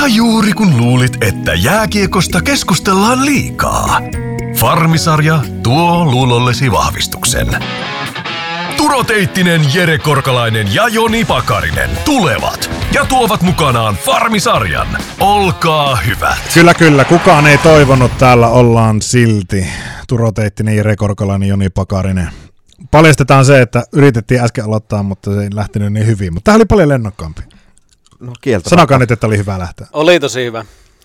Ja juuri kun luulit, että jääkiekosta keskustellaan liikaa. Farmisarja tuo luulollesi vahvistuksen. Turo Teittinen, Jere Korkalainen ja Joni Pakarinen tulevat ja tuovat mukanaan Farmisarjan. Olkaa hyvät. Kyllä, kyllä. Kukaan ei toivonut. Täällä ollaan silti. Turo Teittinen, Jere Korkalainen, Joni Pakarinen. Paljastetaan se, että yritettiin äsken aloittaa, mutta se ei lähtenyt niin hyvin. Mutta tämä oli paljon lennokkaampi. No kieltä. Sanokaa nyt, että oli hyvä lähteä. Oli tosi hyvä.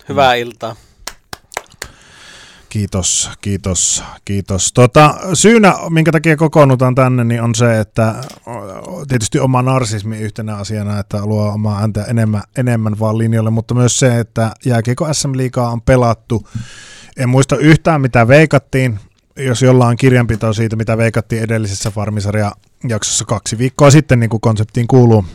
Hyvää iltaa. Kiitos, kiitos, kiitos. Tota, syynä, minkä takia kokoonnutaan tänne, niin on se, että tietysti oma narsismi yhtenä asiana, että luo omaa ääntä enemmän, enemmän vaan linjalle, mutta myös se, että jääkiekko SM-liigaa on pelattu. En muista yhtään, mitä veikattiin, jos jollain on kirjanpito siitä, mitä veikattiin edellisessä Farmisarja jaksossa kaksi viikkoa sitten, niin kuin konseptiin kuuluu,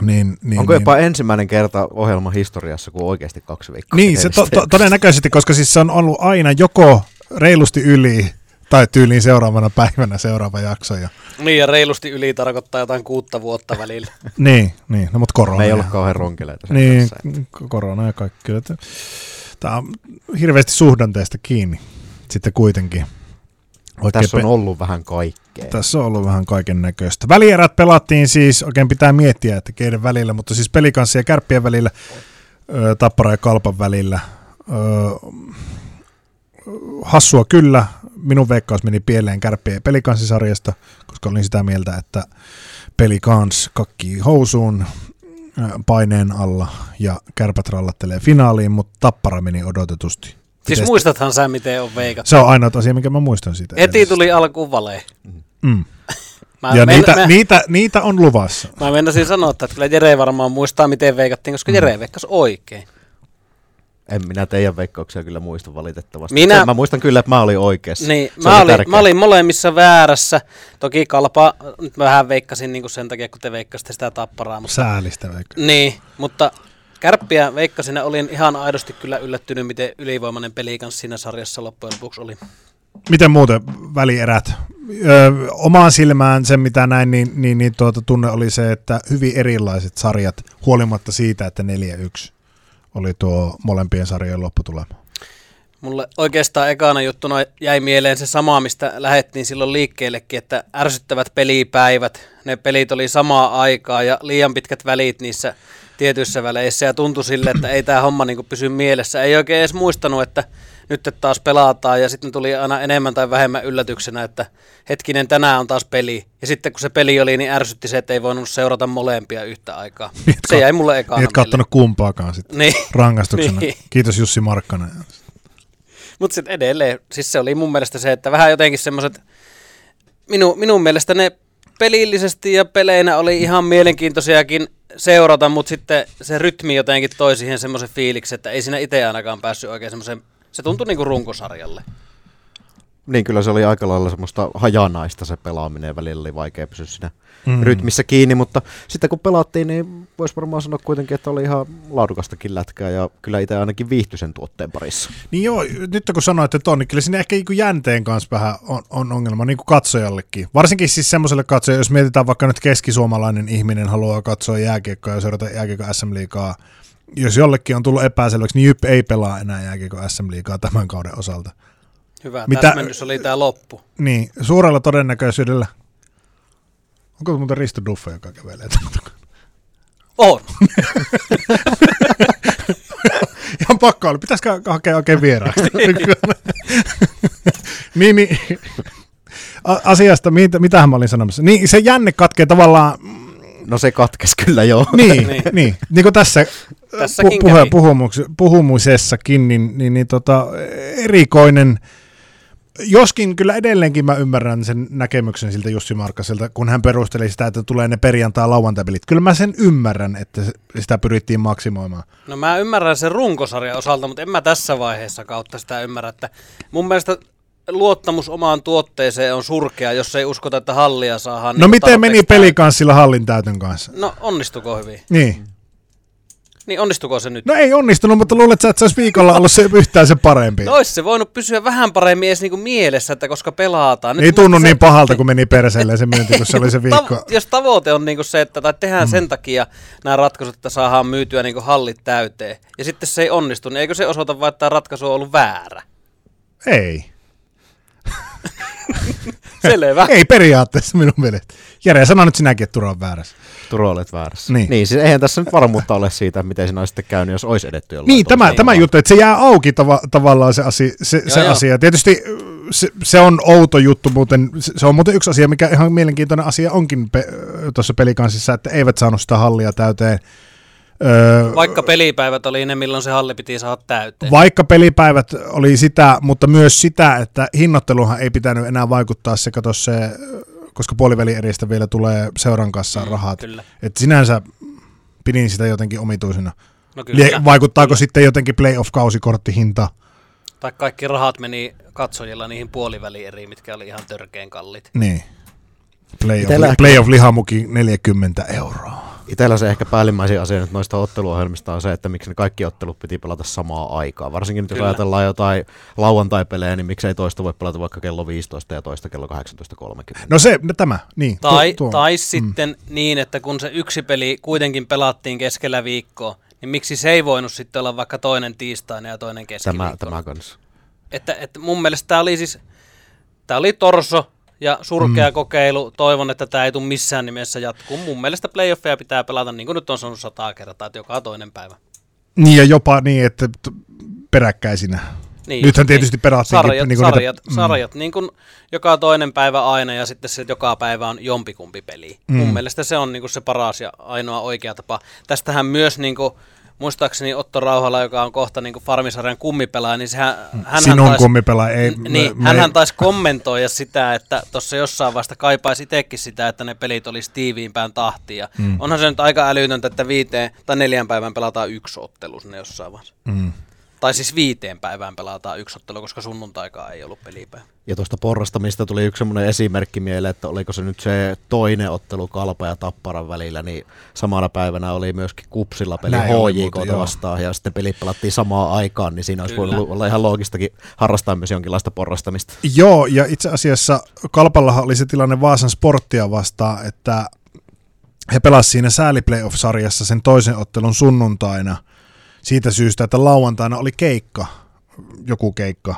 niin, niin, Onko niin, jopa ensimmäinen kerta ohjelman historiassa, kun oikeasti kaksi viikkoa? Niin, se to, to, todennäköisesti, koska siis se on ollut aina joko reilusti yli tai tyyliin seuraavana päivänä seuraava jakso. Ja... Niin, ja reilusti yli tarkoittaa jotain kuutta vuotta välillä. niin, niin, no mutta korona. Me ei ja- olla kauhean ronkeleita. Niin, kanssa, että- korona ja kaikki. Kyllä, että Tämä on hirveästi suhdanteesta kiinni sitten kuitenkin. Oikein Tässä on ollut vähän kaikkea. tässä on ollut vähän kaiken näköistä. Välierät pelattiin siis, oikein pitää miettiä, että keiden välillä, mutta siis pelikanssi ja kärppien välillä, ö, tappara ja kalpan välillä. Ö, hassua kyllä, minun veikkaus meni pieleen kärppien ja pelikanssisarjasta, koska olin sitä mieltä, että pelikans kakkii housuun paineen alla ja kärpät rallattelee finaaliin, mutta tappara meni odotetusti. Siis Pitäisi- muistathan sä, miten on veikattu. Se on ainoa asia, mikä mä muistan siitä. Heti edellisestä. tuli alkuun valee. Mm. Mä, Ja men- niitä, mä, niitä, niitä on luvassa. mä meinasin sanoa, että kyllä Jere varmaan muistaa, miten veikattiin, koska Jere veikkasi oikein. En minä teidän veikkauksia kyllä muista valitettavasti. Minä- Sen mä muistan kyllä, että mä olin oikeassa. Niin, Se mä oli olin, mä olin molemmissa väärässä. Toki kalpa, nyt mä vähän veikkasin niin sen takia, kun te veikkasitte sitä tapparaa. Mutta, Säälistä vaikka. niin, mutta kärppiä veikkasin olin ihan aidosti kyllä yllättynyt, miten ylivoimainen peli kanssa siinä sarjassa loppujen lopuksi oli. Miten muuten välierät? Öö, omaan silmään sen, mitä näin, niin, niin, niin tuota, tunne oli se, että hyvin erilaiset sarjat, huolimatta siitä, että 4-1 oli tuo molempien sarjojen lopputulema. Mulle oikeastaan ekana juttuna jäi mieleen se sama, mistä lähettiin silloin liikkeellekin, että ärsyttävät pelipäivät, ne pelit oli samaa aikaa ja liian pitkät välit niissä tietyissä väleissä ja tuntui sille, että ei tämä homma niinku pysy mielessä. Ei oikein edes muistanut, että nyt taas pelataan ja sitten tuli aina enemmän tai vähemmän yllätyksenä, että hetkinen tänään on taas peli. Ja sitten kun se peli oli, niin ärsytti se, että ei voinut seurata molempia yhtä aikaa. Se jäi mulle ekana Niin et kattonut kumpaakaan sitten Niin. rangaistuksena. Niin. Kiitos Jussi Markkanen. Mutta sitten edelleen, siis se oli mun mielestä se, että vähän jotenkin semmoiset, minu, minun mielestä ne pelillisesti ja peleinä oli ihan mielenkiintoisiakin seurata, mutta sitten se rytmi jotenkin toi siihen semmoisen fiiliksen, että ei siinä itse ainakaan päässyt oikein semmoisen, se tuntui niinku runkosarjalle. Niin kyllä se oli aika lailla semmoista hajanaista se pelaaminen välillä oli vaikea pysyä siinä Mm. rytmissä kiinni, mutta sitten kun pelattiin, niin voisi varmaan sanoa kuitenkin, että oli ihan laadukastakin lätkää ja kyllä itse ainakin viihtyi sen tuotteen parissa. Niin joo, nyt kun sanoitte ton, niin kyllä siinä ehkä niinku jänteen kanssa vähän on, on ongelma, niin kuin katsojallekin. Varsinkin siis semmoiselle katsojalle, jos mietitään vaikka nyt keskisuomalainen ihminen haluaa katsoa jääkiekkoa ja seurata jääkiekko SM-liigaa, jos jollekin on tullut epäselväksi, niin Jyp ei pelaa enää jääkiekko SM-liigaa tämän kauden osalta. Hyvä Mitä- täsmennys oli tämä loppu. Niin, suurella todennäköisyydellä. Onko tuota Risto Duffe, joka kävelee? On. Ihan pakko oli. Pitäisikö hakea oikein vieraaksi? niin, niin. A- Asiasta, mitä, mitähän mä olin sanomassa. Niin, se jänne katkee tavallaan, No se katkesi kyllä joo. niin, Niin. niin. niin, niin kuin tässä Tässäkin puhe, kävi. puhumuks, puhumisessakin, niin, niin, niin tota, erikoinen, joskin kyllä edelleenkin mä ymmärrän sen näkemyksen siltä Jussi Markkaselta, kun hän perusteli sitä, että tulee ne perjantai lauantaipelit. Kyllä mä sen ymmärrän, että sitä pyrittiin maksimoimaan. No mä ymmärrän sen runkosarjan osalta, mutta en mä tässä vaiheessa kautta sitä ymmärrä, että mun mielestä luottamus omaan tuotteeseen on surkea, jos ei uskota, että hallia saadaan. No niinku miten meni tarpeeksi peli täyteen. kanssa sillä hallin täytön kanssa? No onnistuko hyvin? Niin. Niin onnistuko se nyt? No ei onnistunut, mutta luulet sä, että se olisi viikolla ollut se yhtään se parempi. No olisi se voinut pysyä vähän paremmin edes niinku mielessä, että koska pelataan. Nyt ei tunnu se, niin pahalta, kun meni perseelle se myynti, kun se oli se viikko. Ta- jos tavoite on niinku se, että tai tehdään mm. sen takia nämä ratkaisut, että saadaan myytyä niinku hallit täyteen, ja sitten se ei onnistu, niin eikö se osoita vain, että tämä ratkaisu on ollut väärä? Ei. Selvä. ei periaatteessa minun mielestä. Jere, sano nyt sinäkin, että Turo on väärässä. Turo olet väärässä. Niin. niin siis eihän tässä nyt varmuutta ole siitä, miten siinä olisi sitten käynyt, jos olisi edetty jollain Niin, tämä, tämä juttu, että se jää auki tava, tavallaan se, asia, se, Joo, se joo. asia. Tietysti se, se on outo juttu muuten, se se on muuten yksi asia, mikä ihan mielenkiintoinen asia onkin pe, tuossa pelikansissa, että eivät saanut sitä hallia täyteen. Öö, Vaikka pelipäivät oli ne, milloin se halli piti saada täyteen. Vaikka pelipäivät oli sitä, mutta myös sitä, että hinnoitteluhan ei pitänyt enää vaikuttaa se, kato se, koska puolivälieristä vielä tulee seuran kassaan rahat. Kyllä. Et sinänsä pidin sitä jotenkin omituisena. No kyllä. Vaikuttaako kyllä. sitten jotenkin playoff-kausikorttihinta? Tai kaikki rahat meni katsojilla niihin puolivälieriin, mitkä oli ihan törkeen kallit. Niin. Playoff, Itellä- playoff lihamuki 40 euroa. Itellä se ehkä päällimmäisin asia nyt noista otteluohjelmista on se, että miksi ne kaikki ottelut piti pelata samaa aikaa. Varsinkin nyt jos Kyllä. ajatellaan jotain lauantai-pelejä, niin miksei toista voi pelata vaikka kello 15 ja toista kello 18.30. No se, no tämä, niin. Tai, tuo, tuo. tai sitten mm. niin, että kun se yksi peli kuitenkin pelattiin keskellä viikkoa, niin miksi se ei voinut sitten olla vaikka toinen tiistaina ja toinen keskiviikko? Tämä, tämä kanssa. Että, että mun mielestä tämä oli siis, tämä oli torso ja surkea mm. kokeilu. Toivon, että tämä ei tule missään nimessä jatkuu. Mun mielestä playoffeja pitää pelata, niin kuin nyt on sanonut sata kertaa, että joka toinen päivä. Niin ja jopa niin, että peräkkäisinä. Niin, Nythän tietysti pelattiinkin sarjat, niin kuin sarjat, niitä- mm. sarjat niin kuin joka toinen päivä aina ja sitten se joka päivä on jompikumpi peli. Mm. Mun mielestä se on niin kuin se paras ja ainoa oikea tapa. Tästähän myös niin kuin, muistaakseni Otto Rauhala, joka on kohta niin Farmisarjan kummipelaaja, niin sehän, hänhän Sinun taisi, kummipelaaja ei... Niin, me- hänhän taisi kommentoida sitä, että tuossa jossain vasta kaipaisi itsekin sitä, että ne pelit olisi tiiviimpään tahtiin. Ja mm. Onhan se nyt aika älytöntä, että viiteen tai neljän päivän pelataan yksi ottelu sinne jossain vaiheessa. Mm. Tai siis viiteen päivään pelataan yksi ottelu, koska sunnuntaikaan ei ollut pelipäivä. Ja tuosta porrastamista tuli yksi semmoinen esimerkki mieleen, että oliko se nyt se toinen ottelu Kalpa ja Tapparan välillä, niin samana päivänä oli myöskin Kupsilla peli HJK vastaan, ja sitten pelit pelattiin samaan aikaan, niin siinä olisi Kyllä. voinut olla ihan loogistakin harrastaa myös jonkinlaista porrastamista. Joo, ja itse asiassa Kalpallahan oli se tilanne Vaasan sporttia vastaan, että he pelasivat siinä sääli-playoff-sarjassa sen toisen ottelun sunnuntaina siitä syystä, että lauantaina oli keikka, joku keikka,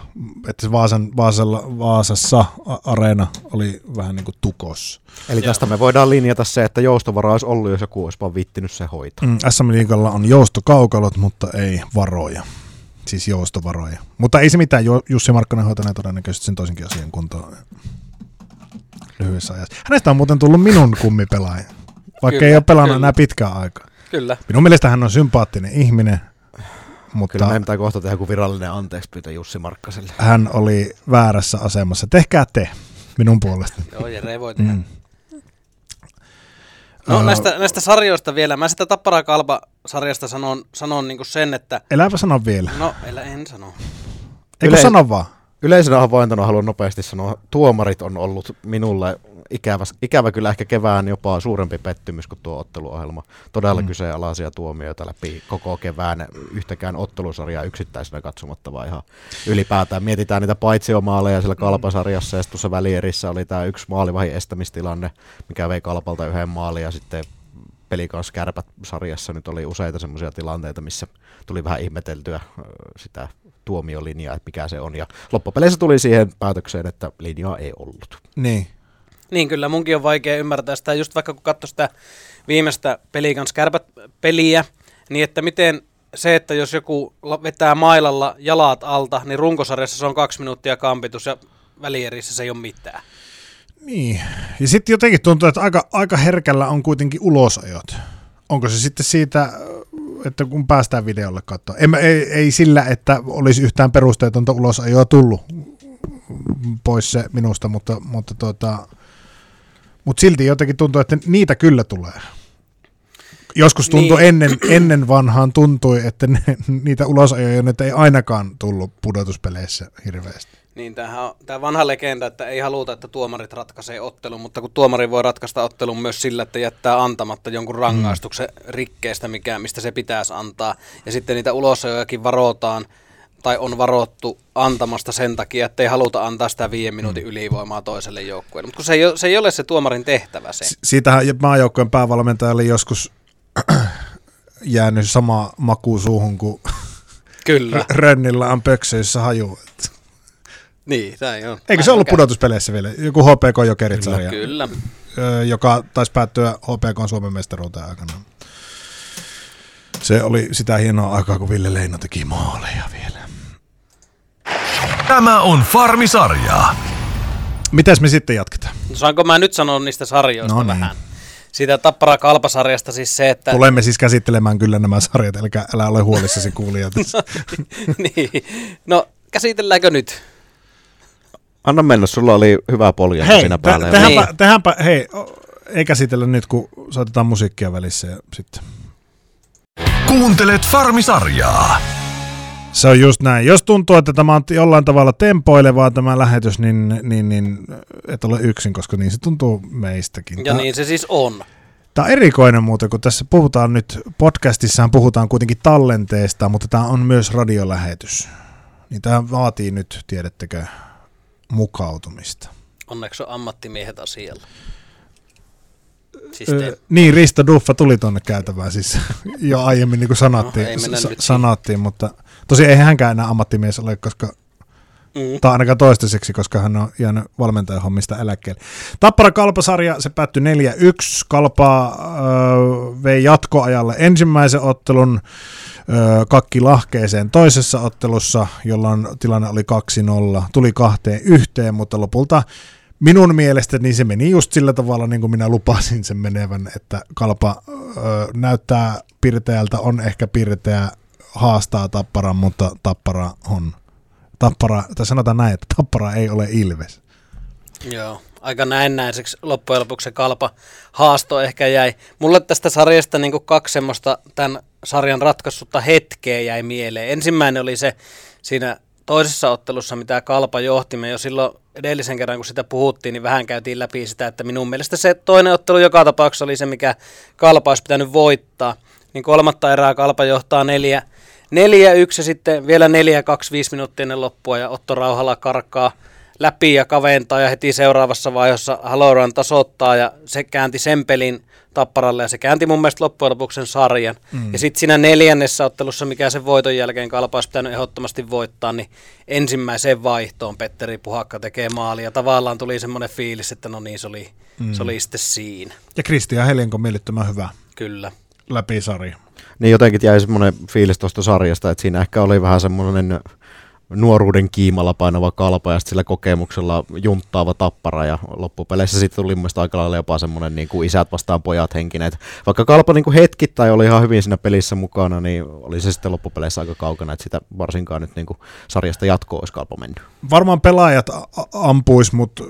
että se Vaasan, Vaasalla, Vaasassa areena oli vähän niin kuin tukos. Eli tästä me voidaan linjata se, että joustovara olisi ollut, jos joku olisi vaan vittinyt se hoitaa. Mm, SM Liigalla on joustokaukalot, mutta ei varoja. Siis joustovaroja. Mutta ei se mitään, Jussi Markkanen hoitanee todennäköisesti sen toisenkin asian kuntoon lyhyessä ajassa. Hänestä on muuten tullut minun kummipelaaja, vaikka Kyllä, ei ole pelannut kyllä. enää pitkään aikaa. Kyllä. Minun mielestä hän on sympaattinen ihminen, mutta Kyllä meidän pitää kohta tehdä joku virallinen anteeksi pyytö Jussi Markkaselle. hän oli väärässä asemassa. Tehkää te minun puolestani. Joo, Jere voi tehdä. Mm. No Ää, näistä, näistä sarjoista vielä. Mä sitä Tappara Kalpa-sarjasta sanon, sanon niin sen, että... Eläpä sano vielä. No, elä, en sano. Eikö Yle- sano vaan? Yleisenä havaintona haluan nopeasti sanoa, tuomarit on ollut minulle ikävä, ikävä kyllä ehkä kevään jopa suurempi pettymys kuin tuo otteluohjelma. Todella mm. kyseenalaisia tuomioita läpi koko kevään yhtäkään ottelusarjaa yksittäisenä katsomatta, vaan ihan ylipäätään mietitään niitä paitsiomaaleja siellä Kalpasarjassa ja tuossa välierissä oli tämä yksi maalivahin estämistilanne, mikä vei Kalpalta yhden maalin ja sitten pelikans kärpät sarjassa nyt oli useita semmoisia tilanteita, missä tuli vähän ihmeteltyä sitä tuomiolinjaa, että mikä se on. Ja loppupeleissä tuli siihen päätökseen, että linjaa ei ollut. Niin. Niin kyllä, munkin on vaikea ymmärtää sitä, just vaikka kun katsoi sitä viimeistä pelikans kärpät peliä, niin että miten se, että jos joku vetää mailalla jalat alta, niin runkosarjassa se on kaksi minuuttia kampitus ja välierissä se ei ole mitään. Niin. Ja sitten jotenkin tuntuu, että aika, aika herkällä on kuitenkin ulosajot. Onko se sitten siitä, että kun päästään videolle katsoa? En, mä- ei, ei sillä, että olisi yhtään perusteetonta ulosajoa tullut pois se minusta, mutta, mutta, tuota, mutta silti jotenkin tuntuu, että niitä kyllä tulee. Joskus tuntui Niin. ennen, ennen vanhaan tuntui, että ne, niitä ulosajoja nyt ei ainakaan tullut pudotuspeleissä hirveästi. Niin tämähän on tämä vanha legenda, että ei haluta, että tuomarit ratkaisee ottelun, mutta kun tuomari voi ratkaista ottelun myös sillä, että jättää antamatta jonkun rangaistuksen rikkeestä, mikä, mistä se pitäisi antaa. Ja sitten niitä ulosajojakin varotaan tai on varottu antamasta sen takia, että ei haluta antaa sitä viiden minuutin ylivoimaa toiselle joukkueelle. Mutta kun se ei, ole, se ei ole se tuomarin tehtävä se. Si- Siitähän maajoukkojen päävalmentaja oli joskus jäänyt sama maku suuhun kuin Kyllä. Rönnillä on pöksöissä haju. Niin, näin on. Eikö se ollut on pudotuspeleissä vielä? Joku HPK Jokerit sarja, Kyllä. ö, joka taisi päättyä HPK Suomen mestaruuteen aikana. Se oli sitä hienoa aikaa, kun Ville Leino teki maaleja vielä. Tämä on Farmisarja. Mitäs me sitten jatketaan? No, saanko mä nyt sanoa niistä sarjoista No niin. vähän? Siitä Tappara Kalpasarjasta siis se, että... Tulemme siis käsittelemään kyllä nämä sarjat, eli älä ole huolissasi kuulijat. niin. No, käsitelläänkö nyt? Anna mennä, sulla oli hyvä polja hei, siinä te, päällä. tehdäänpä, Niin. tehdäänpä, hei, ei käsitellä nyt, kun soitetaan musiikkia välissä ja sitten. Kuuntelet Farmisarjaa. Se on just näin. Jos tuntuu, että tämä on jollain tavalla tempoilevaa tämä lähetys, niin, niin, niin et ole yksin, koska niin se tuntuu meistäkin. Ja Tämä- niin se siis on. Tämä on erikoinen muuten, kun tässä puhutaan nyt, podcastissaan puhutaan kuitenkin tallenteesta, mutta tämä on myös radiolähetys. Niin tämä vaatii nyt, tiedättekö, mukautumista. Onneksi on ammattimiehet asialla. Siis te, niin, Risto Duffa tuli tuonne käytävään siis jo aiemmin, niin kuin sanottiin, No, sa- sanottiin mutta tosiaan ei hänkään enää ammattimies ole, koska mm, tai ainakaan toistaiseksi, koska hän on jäänyt valmentajan hommista eläkkeelle. Tappara Kalpasarja, se päättyi 4-1. Kalpa äh, vei jatkoajalle ensimmäisen ottelun kakki lahkeeseen toisessa ottelussa, jolloin tilanne oli 2-0. Tuli kahteen yhteen, mutta lopulta minun mielestä niin se meni just sillä tavalla, niin kuin minä lupasin sen menevän, että Kalpa äh, näyttää pirteältä, on ehkä pirteä, haastaa Tapparan, mutta Tappara on Tappara, tai sanotaan näin, että Tappara ei ole Ilves. joo, aika näennäiseksi loppujen lopuksi se kalpa haasto ehkä jäi. Mulle tästä sarjasta niin kaksi semmoista tämän sarjan ratkaissutta hetkeä jäi mieleen. Ensimmäinen oli se siinä toisessa ottelussa, mitä Kalpa johti. Me jo silloin edellisen kerran, kun sitä puhuttiin, niin vähän käytiin läpi sitä, että minun mielestä se toinen ottelu joka tapauksessa oli se, mikä Kalpa olisi pitänyt voittaa. Niin kolmatta erää Kalpa johtaa neljä, neljä yksi ja sitten vielä neljä, kaksi, viisi minuuttia ennen loppua ja Otto Rauhala karkaa läpi ja kaventaa ja heti seuraavassa vaiheessa Haloran tasoittaa ja se käänti sen pelin Tapparalle ja se käänti mun mielestä loppujen lopuksi sen sarjan. Mm. Ja sitten siinä neljännessä ottelussa, mikä sen voiton jälkeen Kalpa olisi pitänyt ehdottomasti voittaa, niin ensimmäiseen vaihtoon Petteri Puhakka tekee maali ja tavallaan tuli semmoinen fiilis, että no niin se oli, mm. se oli sitten siinä. Ja Kristian Helinko miellyttömän hyvä Kyllä. läpi sarja. Niin jotenkin jäi semmoinen fiilis tuosta sarjasta, että siinä ehkä oli vähän semmoinen nuoruuden kiimalla painava kalpa ja sillä kokemuksella junttaava tappara ja loppupeleissä sitten tuli mun mielestä aika lailla jopa semmoinen niin kuin isät vastaan pojat henkinen. Vaikka kalpa niin kuin hetkittäin oli ihan hyvin siinä pelissä mukana, niin oli se sitten loppupeleissä aika kaukana, että sitä varsinkaan nyt niin kuin sarjasta jatkoa olisi kalpa mennyt. Varmaan pelaajat ampuis mut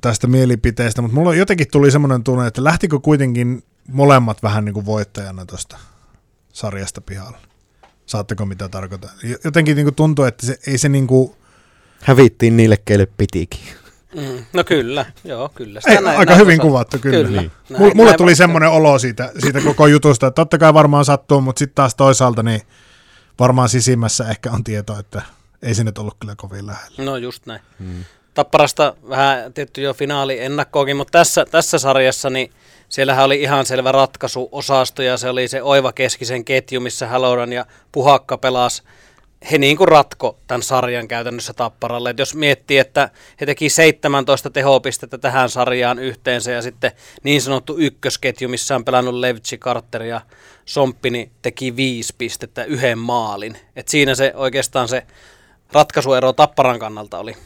tästä mielipiteestä, mutta mulla jotenkin tuli semmoinen tunne, että lähtikö kuitenkin molemmat vähän niin kuin voittajana tuosta sarjasta pihalle. Saatteko mitä tarkoitan? Jo- Jotenkin niin kuin tuntuu, että se, ei se niin kuin, Hävittiin niille, keille pitikin. Mm, no kyllä, joo, kyllä. ei, näin- aika näin hyvin osaa. kuvattu kyllä. Kyllä. Niin. Näin- Mulle, näin tuli semmoinen olo siitä, siitä koko jutusta, että totta kai varmaan sattuu, mutta sitten taas toisaalta niin varmaan sisimmässä ehkä on tieto, että ei se nyt ollut kyllä kovin lähellä. No just näin. Hmm. Tapparasta vähän tietty jo finaali ennakkoakin, mutta tässä, tässä sarjassa niin siellähän oli ihan selvä ratkaisuosasto ja se oli se oiva keskisen ketju, missä Haloran ja Puhakka pelas. He niin kuin ratko tämän sarjan käytännössä Tapparalle. Et jos miettii, että he teki 17 tehopistettä tähän sarjaan yhteensä ja sitten niin sanottu ykkösketju, missä on pelannut Levtsi, Carter ja Somppini, teki viisi pistettä yhden maalin. Et siinä se oikeastaan se ratkaisuero Tapparan kannalta oli.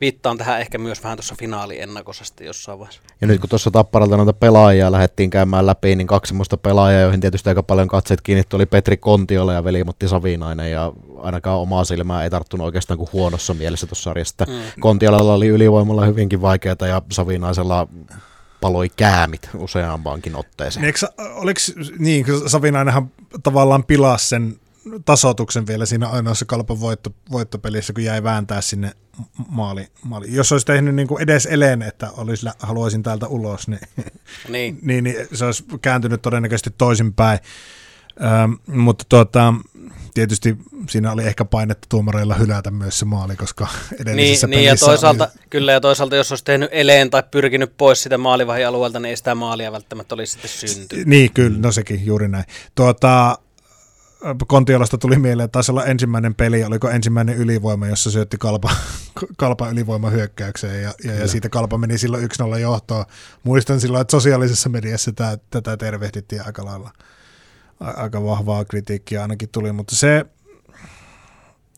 Viittaan tähän ehkä myös vähän tuossa finaaliennakosasti jossain vaiheessa. Ja nyt kun tuossa Tapparalta noita pelaajia lähdettiin käymään läpi, niin kaksi semmoista pelaajaa, joihin tietysti aika paljon katseet kiinnittyi, oli Petri Kontiola ja veli-Mutti Savinainen, ja ainakaan omaa silmää ei tarttunut oikeastaan kuin huonossa mielessä tuossa sarjassa. Mm. Kontiolalla oli ylivoimalla hyvinkin vaikeaa ja Savinaisella paloi käämit useampaankin otteeseen. Niin, eikö, oliks, niin, kun Savinainenhan tavallaan pilasi sen tasotuksen vielä siinä ainoassa kalpan voitto, voittopelissä, kun jäi vääntää sinne maali. maali. Jos olisi tehnyt niin kuin edes eleen, että olisi, haluaisin täältä ulos, niin, niin. niin, niin se olisi kääntynyt todennäköisesti toisinpäin. Ähm, mutta tuota, tietysti siinä oli ehkä painetta tuomareilla hylätä myös se maali, koska edellisessä niin, niin ja toisaalta, oli... Kyllä, ja toisaalta jos olisi tehnyt eleen tai pyrkinyt pois sitä maalivahialueelta, niin ei sitä maalia välttämättä olisi sitten syntynyt. Niin, kyllä, no sekin juuri näin. Tuota, Kontiolasta tuli mieleen, että taisi olla ensimmäinen peli, oliko ensimmäinen ylivoima, jossa syötti kalpa, kalpa ylivoima hyökkäykseen ja, ja, ja siitä kalpa meni silloin 1-0 johtoon. Muistan silloin, että sosiaalisessa mediassa tämä, tätä tervehdittiin aika lailla. Aika vahvaa kritiikkiä ainakin tuli, mutta se,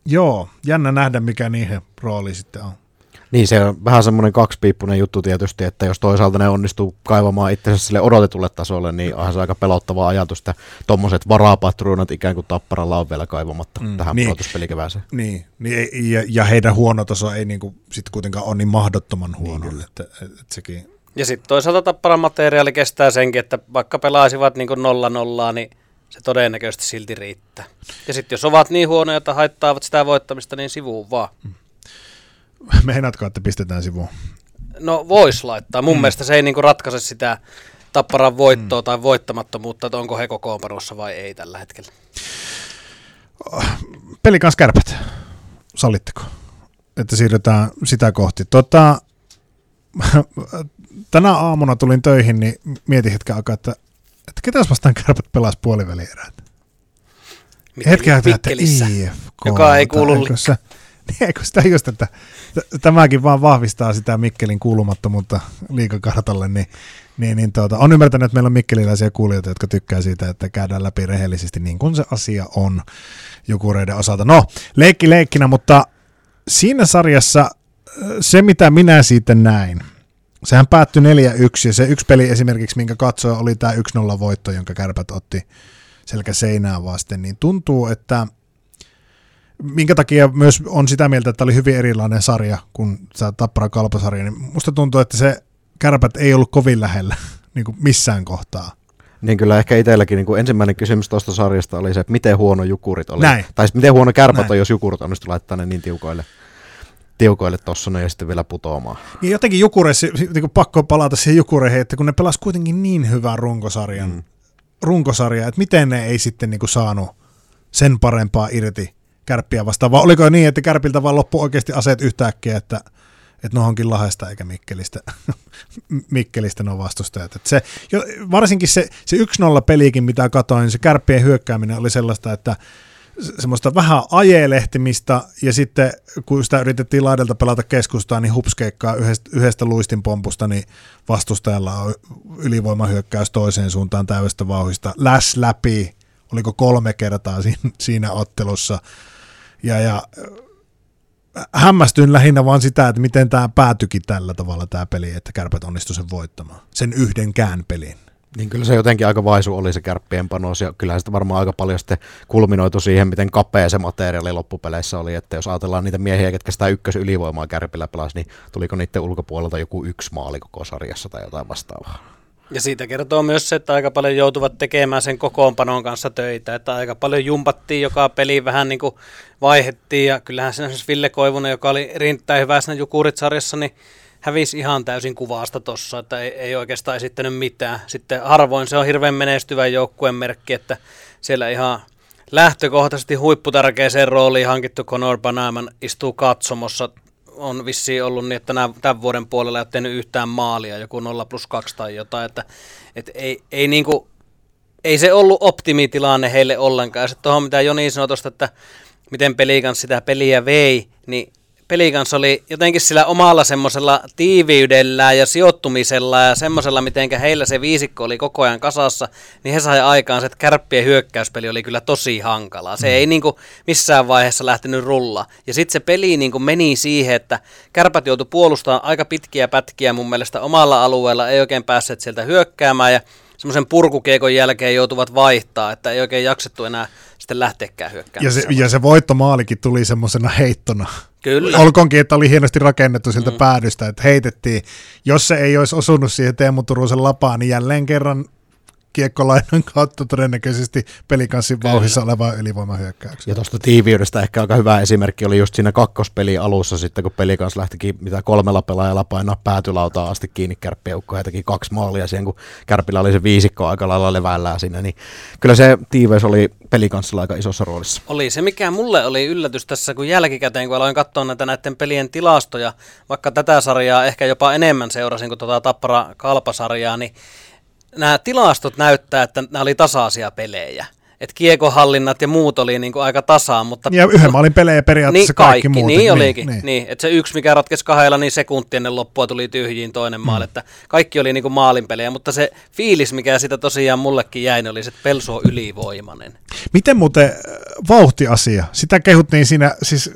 joo, jännä nähdä mikä niihin rooli sitten on. Niin, se on vähän semmoinen kaksipiippunen juttu tietysti, että jos toisaalta ne onnistuu kaivamaan itsensä sille odotetulle tasolle, niin onhan se aika pelottava ajatus, että tuommoiset varapatruunat ikään kuin tapparalla on vielä kaivamatta mm, tähän niin, pudotuspelikevääseen. Niin, niin ja, ja, heidän huono taso ei niinku sit kuitenkaan ole niin mahdottoman huono, niin, että, että, että sekin... Ja sitten toisaalta tapparan materiaali kestää senkin, että vaikka pelaisivat niin nolla nollaa, niin se todennäköisesti silti riittää. Ja sitten jos ovat niin huonoja, että haittaavat sitä voittamista, niin sivuun vaan. Mm. Meinaatko, että pistetään sivuun? No vois laittaa. Mun mm. mielestä se ei niinku ratkaise sitä tapparan voittoa mm. tai voittamattomuutta, että onko he kokoonpanossa vai ei tällä hetkellä. Pelikans kärpät. Sallitteko? Että siirrytään sitä kohti. Tota, tänä aamuna tulin töihin, niin mietin hetken aikaa, että, että ketäs vastaan kärpät pelasi puolivälierät? Hetken aikaa, että IFK. Joka ei kuulu se, eikö sitä just, että tämäkin vaan vahvistaa sitä Mikkelin kuulumattomuutta liikakartalle, niin, niin, niin tuota, on ymmärtänyt, että meillä on mikkeliläisiä kuulijoita, jotka tykkää siitä, että käydään läpi rehellisesti niin kuin se asia on jukureiden osalta. No, leikki leikkinä, mutta siinä sarjassa se, mitä minä siitä näin, sehän päättyi 4-1 ja se yksi peli esimerkiksi, minkä katsoa, oli tämä 1-0 voitto, jonka kärpät otti selkä seinään vasten, niin tuntuu, että – minkä takia myös on sitä mieltä, että oli hyvin erilainen sarja kuin tämä Tappara Kalpasarja, niin musta tuntuu, että se kärpät ei ollut kovin lähellä niin kuin missään kohtaa. Niin kyllä ehkä itselläkin niin kuin ensimmäinen kysymys tuosta sarjasta oli se, että miten huono jukurit oli. Näin. Tai miten huono kärpät on, jos jukurit onnistu laittaa ne niin tiukoille tiukoille tuossa ja sitten vielä putoamaan. Niin jotenkin jukureissa, niin pakko palata siihen jukureihin, että kun ne pelas kuitenkin niin hyvän runkosarjan, mm. runkosarja, että miten ne ei sitten niin kuin saanut sen parempaa irti kärppiä vastaan, vai oliko niin, että kärpiltä vaan loppu oikeasti aseet yhtäkkiä, että, että ne onkin Lahesta eikä Mikkelistä, Mikkelistä nuo vastustajat. Että se, varsinkin se, se 1-0 pelikin, mitä katoin, se kärppien hyökkääminen oli sellaista, että semmoista vähän ajelehtimistä, ja sitten kun sitä yritettiin laidelta pelata keskustaa, niin hupskeikkaa yhdestä, yhdestä luistinpompusta, niin vastustajalla on ylivoimahyökkäys toiseen suuntaan täydestä vauhista, läs läpi, oliko kolme kertaa siinä, siinä ottelussa, ja, ja äh, hämmästyin lähinnä vaan sitä, että miten tämä päätyikin tällä tavalla tämä peli, että kärpät onnistui sen voittamaan. Sen yhdenkään pelin. Niin kyllä se jotenkin aika vaisu oli se kärppien panos ja kyllähän sitä varmaan aika paljon sitten kulminoitu siihen, miten kapea se materiaali loppupeleissä oli, että jos ajatellaan niitä miehiä, ketkä sitä ykkös ylivoimaa kärpillä pelasi, niin tuliko niiden ulkopuolelta joku yksi maali koko sarjassa tai jotain vastaavaa. Ja siitä kertoo myös se, että aika paljon joutuvat tekemään sen kokoonpanon kanssa töitä, että aika paljon jumpattiin joka peli, vähän niin kuin vaihettiin, ja kyllähän se Ville Koivunen, joka oli erittäin hyvä siinä Jukurit-sarjassa, niin hävisi ihan täysin kuvasta tossa, että ei, ei oikeastaan esittänyt mitään. Sitten harvoin se on hirveän menestyvä joukkueen merkki, että siellä ihan lähtökohtaisesti huipputärkeäseen rooliin hankittu Conor Banaman istuu katsomossa on vissiin ollut niin, että tämän vuoden puolella ei ole tehnyt yhtään maalia, joku 0 plus 2 tai jotain, että, että ei, ei, niin kuin, ei se ollut optimitilanne heille ollenkaan. Ja sitten tuohon, mitä Joni sanoi tuosta, että miten pelikan sitä peliä vei, niin peli kanssa oli jotenkin sillä omalla semmoisella tiiviydellä ja sijoittumisella ja semmoisella, miten heillä se viisikko oli koko ajan kasassa, niin he sai aikaan se, että kärppien hyökkäyspeli oli kyllä tosi hankalaa. Se mm. ei niinku missään vaiheessa lähtenyt rulla. Ja sitten se peli niinku meni siihen, että kärpät joutui puolustamaan aika pitkiä pätkiä mun mielestä omalla alueella, ei oikein päässeet sieltä hyökkäämään ja semmoisen purkukiekon jälkeen joutuvat vaihtaa, että ei oikein jaksettu enää sitten lähteekään hyökkäämään. Ja se, ja se voittomaalikin tuli semmoisena heittona. Kyllä. Olkoonkin, että oli hienosti rakennettu siltä mm. päädystä, että heitettiin. Jos se ei olisi osunut siihen Teemu Turusen lapaan, niin jälleen kerran kiekkolainen kautta todennäköisesti pelikanssin vauhissa oleva ylivoimahyökkäyksiä. Ja tuosta tiiviydestä ehkä aika hyvä esimerkki oli just siinä kakkospeli alussa sitten, kun pelikans lähtikin mitä kolmella pelaajalla painaa päätylautaa asti kiinni kärppiukkoon ja teki kaksi maalia siihen, kun kärpillä oli se viisikko aika lailla levällään siinä, niin kyllä se tiiveys oli pelikanssilla aika isossa roolissa. Oli se, mikä mulle oli yllätys tässä, kun jälkikäteen, kun aloin katsoa näitä näiden pelien tilastoja, vaikka tätä sarjaa ehkä jopa enemmän seurasin kuin tuota Tappara Kalpasarjaa, niin nämä tilastot näyttää, että nämä oli tasaisia pelejä. Että kiekohallinnat ja muut oli niin kuin aika tasaan, mutta... Ja yhden maalin pelejä periaatteessa niin, kaikki, kaikki muuten. Niin, niin olikin, niin. niin. Että se yksi, mikä ratkesi kahdella, niin sekunti ennen loppua tuli tyhjiin toinen maali, mm. että kaikki oli niin kuin maalin pelejä, mutta se fiilis, mikä sitä tosiaan mullekin jäi, niin oli se, että Pelsu on ylivoimainen. Miten muuten äh, vauhtiasia? Sitä kehuttiin siinä, siis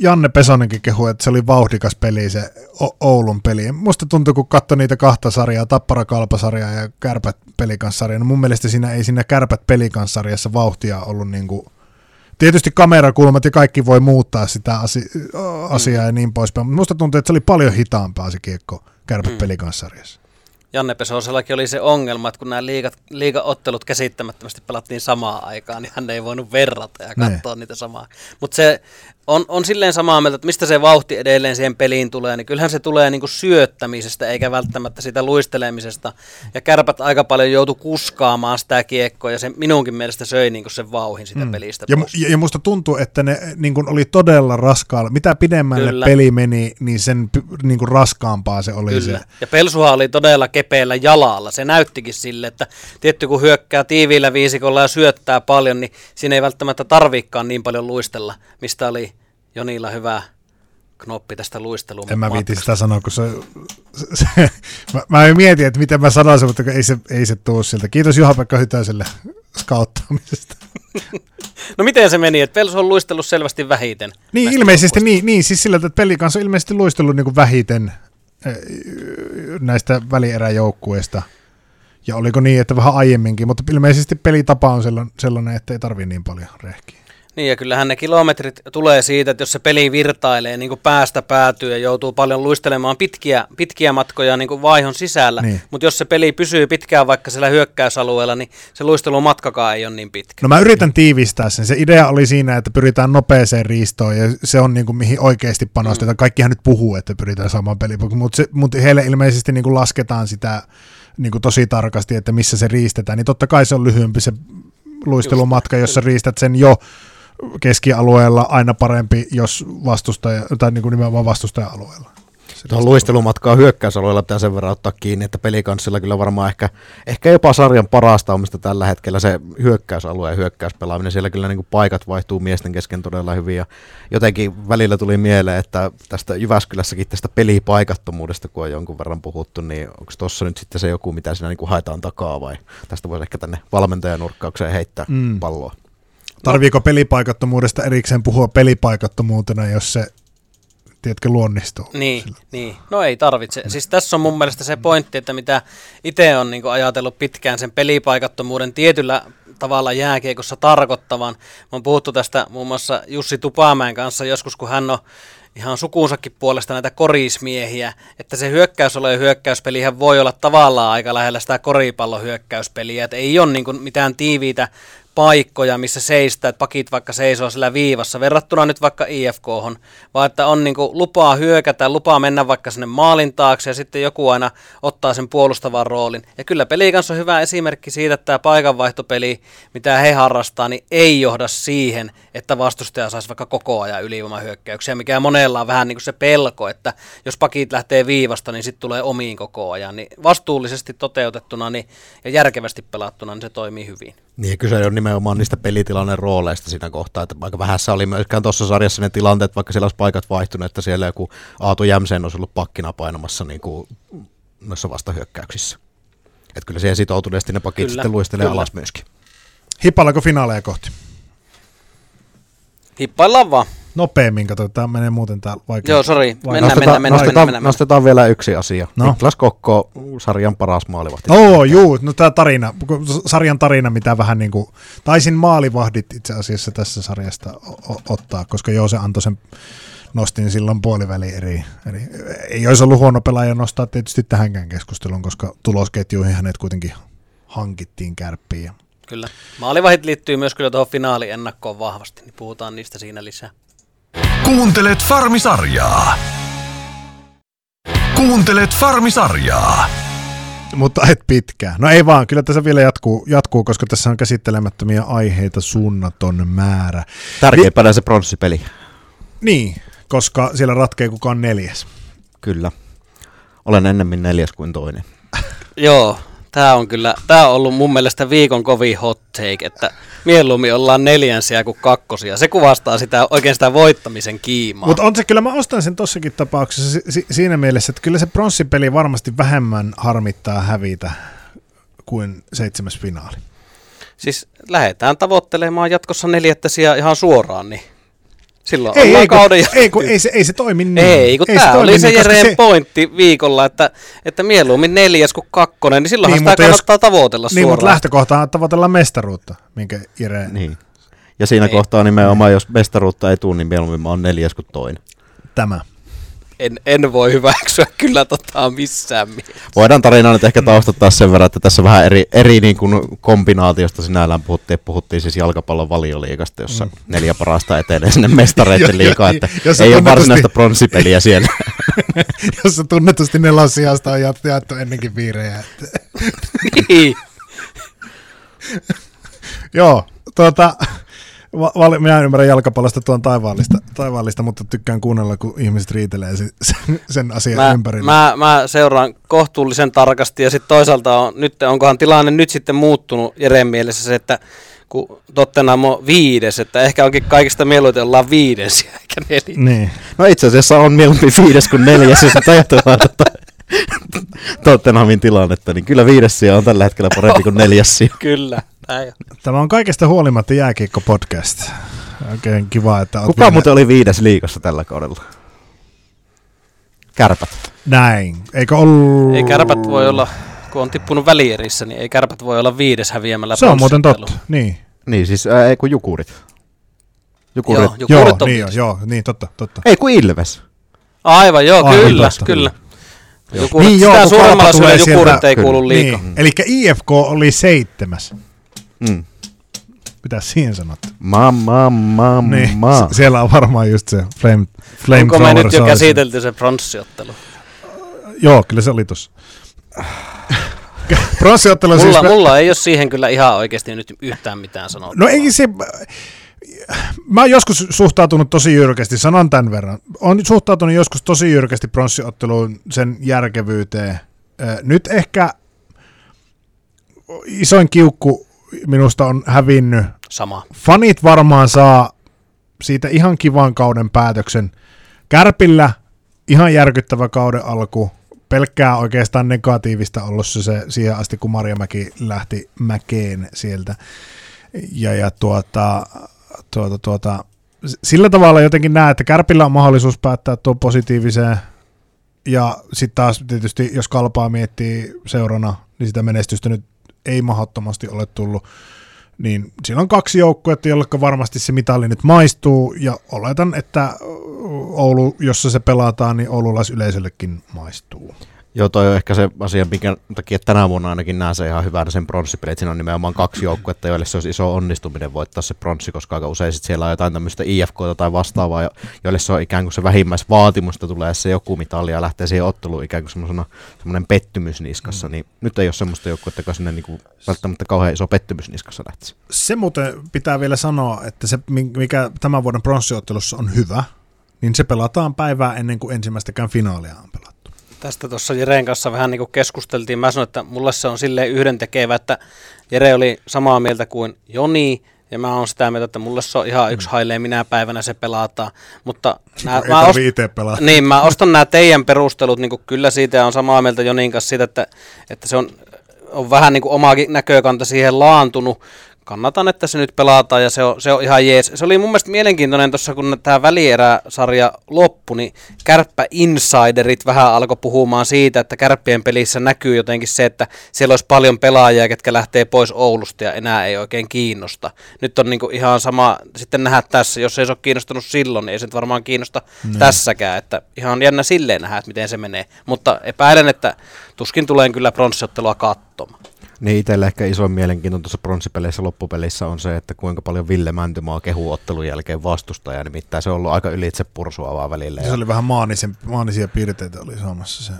Janne Pesonenkin kehui, että se oli vauhdikas peli se o- Oulun peli. Musta tuntui, kun katsoi niitä kahta sarjaa, Tappara Kalpasarjaa ja Kärpät pelikanssarjaa, no mun mielestä siinä ei siinä Kärpät pelikanssarjassa vauhtia ollut niin kuin, Tietysti kamerakulmat ja kaikki voi muuttaa sitä asi- asiaa mm. ja niin poispäin, mutta musta tuntuu, että se oli paljon hitaampaa se kiekko Kärpät mm. pelikanssarjassa. Janne Pesosellakin oli se ongelma, että kun nämä liigat, liigaottelut käsittämättömästi pelattiin samaan aikaan, niin hän ei voinut verrata ja katsoa ne. niitä samaa. Mutta se on, on silleen samaa mieltä, että mistä se vauhti edelleen siihen peliin tulee, niin kyllähän se tulee niinku syöttämisestä eikä välttämättä sitä luistelemisesta. Ja kärpät aika paljon joutu kuskaamaan sitä kiekkoa ja se minunkin mielestä söi niinku sen vauhin sitä mm. pelistä ja, pois. ja musta tuntuu, että ne niinku oli todella raskaalla. Mitä pidemmälle Kyllä. peli meni, niin sen niinku raskaampaa se oli Kyllä. se. Ja Pelsuha oli todella kepeällä jalalla. Se näyttikin sille, että tietty kun hyökkää tiiviillä viisikolla ja syöttää paljon, niin siinä ei välttämättä tarviikaan niin paljon luistella, mistä oli Jonilla hyvä knoppi tästä luisteluun. En mä viiti sitä sanoa, kun se, se, se mä, mä mietin, että miten mä sanoisin, mutta ei se, ei se tuu siltä. Kiitos Juha-Pekka Hytöselle skauttaamisesta. no miten se meni, että Pelsu on luistellut selvästi vähiten? Niin, ilmeisesti niin, niin, siis sillä, että peli kanssa on ilmeisesti luistellut niin kuin vähiten eh, näistä välieräjoukkueista. Ja oliko niin, että vähän aiemminkin, mutta ilmeisesti pelitapa on sellainen, että ei tarvii niin paljon rehkiä. Niin ja kyllähän ne kilometrit tulee siitä, että jos se peli virtailee niin kuin päästä päätyy ja joutuu paljon luistelemaan pitkiä, pitkiä matkoja niin kuin vaihon sisällä, niin. mutta jos se peli pysyy pitkään vaikka siellä hyökkäysalueella, niin se luistelumatkakaan ei ole niin pitkä. No mä yritän tiivistää sen. Se idea oli siinä, että pyritään nopeeseen riistoon ja se on niin kuin mihin oikeasti panostetaan. Mm. Kaikkihan nyt puhuu, että pyritään saamaan peli, mutta, mutta heille ilmeisesti niin kuin lasketaan sitä niin kuin tosi tarkasti, että missä se riistetään, niin totta kai se on lyhyempi se luistelumatka, jossa riistät sen jo keskialueella aina parempi, jos vastustaja, tai niin kuin nimenomaan vastustaja-alueella. Tuohon luistelumatkaa hyökkäysalueella pitää sen verran ottaa kiinni, että pelikanssilla kyllä varmaan ehkä, ehkä jopa sarjan parasta omista tällä hetkellä se hyökkäysalue ja hyökkäyspelaaminen. Siellä kyllä niin kuin paikat vaihtuu miesten kesken todella hyvin ja jotenkin välillä tuli mieleen, että tästä Jyväskylässäkin tästä pelipaikattomuudesta, kun on jonkun verran puhuttu, niin onko tuossa nyt sitten se joku, mitä siinä niin kuin haetaan takaa vai tästä voisi ehkä tänne valmentajanurkkaukseen heittää mm. palloa? Tarviiko pelipaikattomuudesta erikseen puhua pelipaikattomuutena, jos se tiedätkö, luonnistuu. Niin, niin, no ei tarvitse. Siis tässä on mun mielestä se pointti, että mitä itse on niin ajatellut pitkään sen pelipaikattomuuden tietyllä tavalla jääkiekossa tarkoittavan. Mä oon puhuttu tästä muun muassa Jussi Tupaamäen kanssa joskus, kun hän on ihan sukuunsakin puolesta näitä korismiehiä, että se hyökkäysolo ja hyökkäyspelihän voi olla tavallaan aika lähellä sitä koripallohyökkäyspeliä, että ei ole niin mitään tiiviitä paikkoja, missä seistä, että pakit vaikka seisoo sillä viivassa, verrattuna nyt vaikka IFK, vaan että on niin lupaa hyökätä, lupaa mennä vaikka sinne maalin taakse ja sitten joku aina ottaa sen puolustavan roolin. Ja kyllä peli kanssa on hyvä esimerkki siitä, että tämä paikanvaihtopeli, mitä he harrastaa, niin ei johda siihen, että vastustaja saisi vaikka koko ajan ylivoimahyökkäyksiä, mikä monella on vähän niin kuin se pelko, että jos pakit lähtee viivasta, niin sitten tulee omiin koko ajan. Niin vastuullisesti toteutettuna niin, ja järkevästi pelattuna, niin se toimii hyvin. Niin, kyse on nimenomaan niistä pelitilanne rooleista siinä kohtaa, että aika vähässä oli myöskään tuossa sarjassa ne tilanteet, vaikka siellä olisi paikat vaihtunut, että siellä joku Aatu Jämseen olisi ollut pakkina painamassa niin kuin noissa vastahyökkäyksissä. Että kyllä siihen sitoutuneesti ne pakit kyllä, sitten luistelee kyllä. alas myöskin. Hippaillaanko finaaleja kohti? Hippaillaan vaan nopeammin, kato, tämä menee muuten täällä vaikea. Joo, sori, mennään, nostetaan, mennään, mennään, nostetaan, mennään, nostetaan vielä yksi asia. No. Niklas Kokko, sarjan paras maalivahti. Oo, juu, no tämä tarina, sarjan tarina, mitä vähän niin kuin, taisin maalivahdit itse asiassa tässä sarjasta o- ottaa, koska joo, se antoi sen, nostin silloin puoliväli eri, eri, ei olisi ollut huono pelaaja nostaa tietysti tähänkään keskusteluun, koska tulosketjuihin hänet kuitenkin hankittiin kärppiin. Kyllä. Maalivahit liittyy myös kyllä tuohon finaaliennakkoon vahvasti, niin puhutaan niistä siinä lisää. Kuuntelet Farmisarjaa. Kuuntelet Farmisarjaa. Mutta et pitkään. No ei vaan, kyllä tässä vielä jatkuu, jatkuu koska tässä on käsittelemättömiä aiheita sunnaton määrä. Tärkeimpänä se pronssipeli. Niin, koska siellä ratkee kukaan neljäs. Kyllä. Olen ennemmin neljäs kuin toinen. Joo, tämä on kyllä, tämä on ollut mun mielestä viikon kovin hot take, että mieluummin ollaan neljänsiä kuin kakkosia. Se kuvastaa sitä, oikein sitä voittamisen kiimaa. Mutta on se kyllä, mä ostan sen tossakin tapauksessa si- si- siinä mielessä, että kyllä se pronssipeli varmasti vähemmän harmittaa hävitä kuin seitsemäs finaali. Siis lähdetään tavoittelemaan jatkossa neljättä sijaa ihan suoraan, niin silloin Ei, ei, kun, kauden ei, kun, ei, se, ei se toimi niin. Ei, kun ei tämä toimi oli se niin, Jereen pointti viikolla, että, että mieluummin neljäs kuin kakkonen, niin silloinhan Niin, sitä mutta jos- kannattaa tavoitella Niin, mutta suoraan. lähtökohta on tavoitella mestaruutta, minkä Jere... Niin. Ja siinä Ei. kohtaa nimenomaan, jos mestaruutta ei tule, niin mieluummin mä oon neljäs kuin toinen. Tämä. En, en voi hyväksyä kyllä tota missään mielessä. Voidaan tarinaa nyt ehkä taustottaa sen verran, että tässä vähän eri, eri niin kuin kombinaatiosta sinällään puhuttiin. Puhuttiin siis jalkapallon valioliigasta, jossa neljä parasta etenee sinne mestareiden liigaan, että jossa ei ole tunnetusti- varsinaista pronssipeliä siellä. jossa tunnetusti nelosijasta on jaettu, ennenkin piirejä. Että- Niin. Joo, tuota, va- vali, minä en ymmärrä jalkapallosta tuon taivaallista, taivaallista, mutta tykkään kuunnella, kun ihmiset riitelee se, sen, sen asian Mä, ympärillä. mä, mä seuraan kohtuullisen tarkasti ja sitten toisaalta on, nyt, onkohan tilanne nyt sitten muuttunut Jereen mielessä se, että kun Tottenham on viides, että ehkä onkin kaikista mieluiten ollaan viides eikä neljä. Niin. No itse asiassa on mieluummin viides kuin neljäs, jos ajatellaan tätä Tottenhamin tilannetta, niin kyllä viides sija on tällä hetkellä parempi kuin neljäs sija. Kyllä. Näin. Tämä on kaikesta huolimatta jääkiekko-podcast. Oikein kiva, että olet Kuka muuten oli viides liigassa tällä kaudella? Kärpät. Näin. Eikö ollut... Ei kärpät voi olla, kun on tippunut välierissä, niin ei kärpät voi olla viides häviämällä Se on muuten totta. Niin. Niin siis, ää, ei kun Jukurit. Jukurit. Joo, Joo, Jukurit on niin, viides. joo, joo, niin totta, totta. Ei kun Ilves. Aivan, joo, Aivan, kyllä, totta. kyllä. Joo. Jukurit, Niin, joo, sitä suuremmalla syyllä Jukurit sieltä- ei Kyllä. kuulu liikaa. Niin. Eli IFK oli seitsemäs. Mm. Mitä siihen sanot? Ma, ma, ma, Niin, ma. siellä on varmaan just se flame, flame Onko me nyt jo käsitelty se pronssiottelu? Joo, kyllä se oli tossa. Pronssiottelu siis... Mulla, mulla ei ole siihen kyllä ihan oikeasti nyt yhtään mitään sanoa. No ei se... Mä oon joskus suhtautunut tosi jyrkästi, sanon tämän verran. Olen suhtautunut joskus tosi jyrkästi pronssiotteluun, sen järkevyyteen. Ö, Nyt ehkä isoin kiukku minusta on hävinnyt. Sama. Fanit varmaan saa siitä ihan kivan kauden päätöksen. Kärpillä ihan järkyttävä kauden alku. Pelkkää oikeastaan negatiivista ollut se, se siihen asti, kun Marjamäki lähti mäkeen sieltä. Ja, ja tuota, tuota, tuota, sillä tavalla jotenkin näen, että Kärpillä on mahdollisuus päättää tuo positiiviseen. Ja sitten taas tietysti, jos kalpaa miettii seurana, niin sitä menestystä nyt ei mahdottomasti ole tullut. Niin siinä on kaksi joukkuetta, jolle varmasti se mitalli nyt maistuu. Ja oletan, että Oulu, jossa se pelataan, niin oululaisyleisöllekin maistuu. Joo, toi on ehkä se asia, minkä takia tänä vuonna ainakin näen se ihan hyvänä sen pronssipelit. Siinä on nimenomaan kaksi joukkuetta, joille se olisi iso onnistuminen voittaa se pronssi, koska aika usein sit siellä on jotain tämmöistä IFK tai vastaavaa, jo- joille se on ikään kuin se vähimmäisvaatimusta tulee se joku mitali ja lähtee siihen otteluun ikään kuin semmoisena, semmoinen pettymys niskassa. Mm. Niin nyt ei ole semmoista joukkuetta, joka sinne niin kuin välttämättä kauhean iso pettymys niskassa lähtisi. Se muuten pitää vielä sanoa, että se, mikä tämän vuoden pronssiottelussa on hyvä, niin se pelataan päivää ennen kuin ensimmäistäkään finaalia on pelattu. Tästä tuossa Jereen kanssa vähän niin kuin keskusteltiin. Mä sanoin, että mulle se on silleen yhdentekevä, että Jere oli samaa mieltä kuin Joni, ja mä oon sitä mieltä, että mulle se on ihan yksi hailee, minä päivänä se pelataan. Mutta nää, Ei mä, ost, pelata. niin, mä ostan nämä teidän perustelut niin kuin kyllä siitä ja on samaa mieltä Jonin kanssa siitä, että, että se on, on vähän niin kuin omaakin näkökanta siihen laantunut. Kannatan, että se nyt pelataan ja se on, se on ihan jees. Se oli mun mielestä mielenkiintoinen tuossa, kun tämä välieräsarja loppui, niin Kärppä Insiderit vähän alkoi puhumaan siitä, että Kärppien pelissä näkyy jotenkin se, että siellä olisi paljon pelaajia, ketkä lähtee pois Oulusta ja enää ei oikein kiinnosta. Nyt on niinku ihan sama sitten nähdä tässä, jos ei se ole kiinnostunut silloin, niin ei se nyt varmaan kiinnosta Niin. tässäkään, että ihan jännä silleen nähdä, että miten se menee. Mutta epäilen, että tuskin tulen kyllä pronssiottelua katsomaan. Niin itselle ehkä iso mielenkiinto tuossa pronssipeleissä loppupelissä on se, että kuinka paljon Ville Mäntymaa kehuu ottelun jälkeen vastustaja, nimittäin se on ollut aika ylitse pursuavaa välillä. Se oli vähän maanisen, maanisia piirteitä oli saamassa se.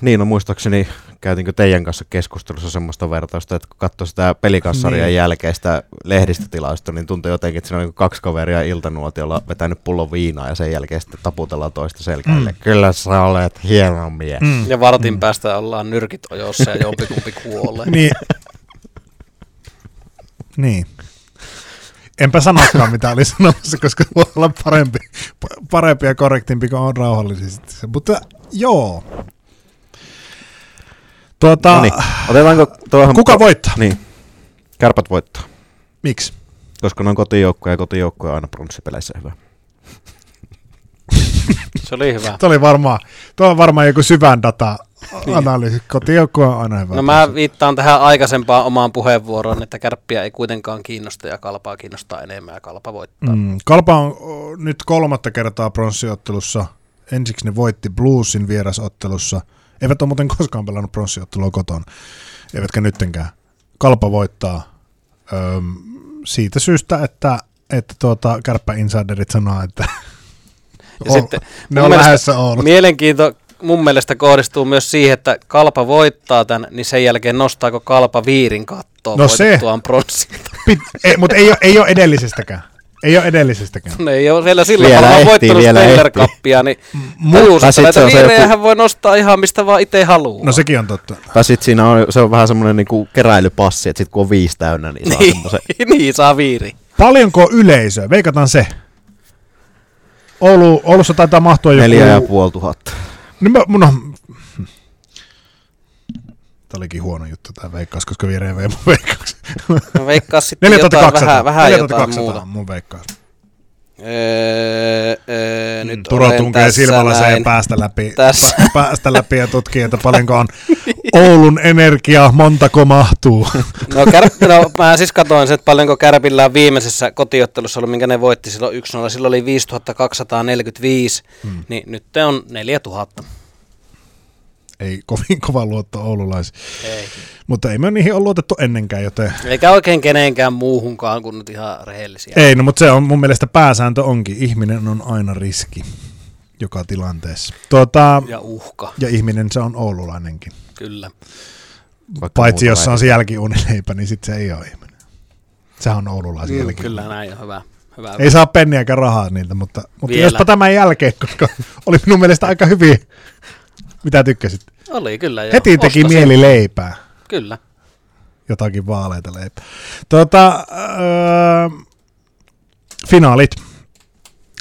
Niin, no muistaakseni käytinkö teidän kanssa keskustelussa semmoista vertausta, että kun katsoi sitä pelikassarien Niin. jälkeistä lehdistötilausta, niin tuntui jotenkin, että siinä on niin kaksi kaveria iltanuotiolla vetänyt pullon viinaa ja sen jälkeen sitten taputellaan toista selkälle. Mm. Kyllä sä olet hieno mies. Mm. Ja vartin päästä ollaan nyrkit ojossa ja jompikumpi kuolee. Niin. niin. Enpä sanokaan mitä oli sanomassa, koska voi olla parempi, parempi ja korrektimpi, kun on rauhallisesti. se. Mutta joo. Tuota, No niin, otetaanko tuohon... kuka voittaa? Niin, kärpät voittaa, Miksi? koska ne on kotijoukkoja ja kotijoukkoja on aina pronssipeleissä hyvä. Se oli hyvä. Tuo oli varmaan, tuo on varmaan joku syvän data analyysi. Kotijoukkue on aina hyvä. No mä viittaan tähän aikaisempaan omaan puheenvuoroon, että kärppiä ei kuitenkaan kiinnosta ja kalpaa kiinnostaa enemmän ja kalpa voittaa. Mm. Kalpa on nyt kolmatta kertaa pronssiottelussa. Ensiksi ne voitti Bluesin vierasottelussa. Eivät ole muuten koskaan pelannut pronssiottelua kotona. Eivätkä nyttenkään. Kalpa voittaa öm, siitä syystä, että, että tuota, Kärppä Insiderit sanoo, että Ja o- sitten ne on lähdössä Oulusta. Mielenkiinto mun mielestä kohdistuu myös siihen, että kalpa voittaa tämän, niin sen jälkeen nostaako kalpa viirin kattoon No se- voitettuaan pronssilta. Pit, ei, mutta ei ole, ei ole edellisestäkään. Ei ole edellisestäkään. Ne ei ole vielä silloin Vielä ehtii, voittanut vielä Steller ehtii. Cuppia, niin Mu- tajus, tai että sit näitä se on joku- hän voi nostaa ihan mistä vaan itse haluaa. No sekin on totta. Tai sitten siinä on, se on vähän semmoinen niinku keräilypassi, että sit kun on viisi täynnä, niin saa niin, semmoisen... niin, saa viiri. Paljonko yleisöä? Veikataan se. Oulu, Oulussa taitaa mahtua joku... Neljä ja puoli tuhatta. No, mä- mun on... Tämä olikin huono juttu tämä veikkaus, koska mun veikkaus. No veikkaa sitten jotain 4200. vähän, vähän jotain 4200 muuta. mun veikkaus. Öö, öö, nyt Turo tunkee silmälaseen päästä läpi, Tässä. pä, päästä läpi ja tutkii, että paljonko on Oulun energia, montako mahtuu. No, kär, no mä siis katsoin sen, että paljonko Kärpillä on viimeisessä kotiottelussa ollut, minkä ne voitti silloin 1-0. Silloin oli 5245, hmm. niin nyt te on 4000. Ei kovin kova luotto oululais. Ei. Mutta ei me niihin ole luotettu ennenkään, joten... Eikä oikein kenenkään muuhunkaan kuin nyt ihan rehellisiä. Ei, no mutta se on mun mielestä pääsääntö onkin. Ihminen on aina riski joka tilanteessa. Tuota, Ja uhka, ja ihminen se on oululainenkin. kyllä. Vaikka Paitsi jos se on se jälkiunileipä, niin sitten se ei ole ihminen. Sehän on oululaisen Mm, jälki. kyllä näin on hyvä. hyvä. Ei saa penniäkään rahaa niiltä, mutta, mutta Vielä. jospa tämän jälkeen, koska oli minun mielestä aika hyvin. Mitä tykkäsit? Oli kyllä jo. Heti teki Ostasin. mieli leipää. Kyllä. Jotakin vaaleita leipää. Tuota, öö, finaalit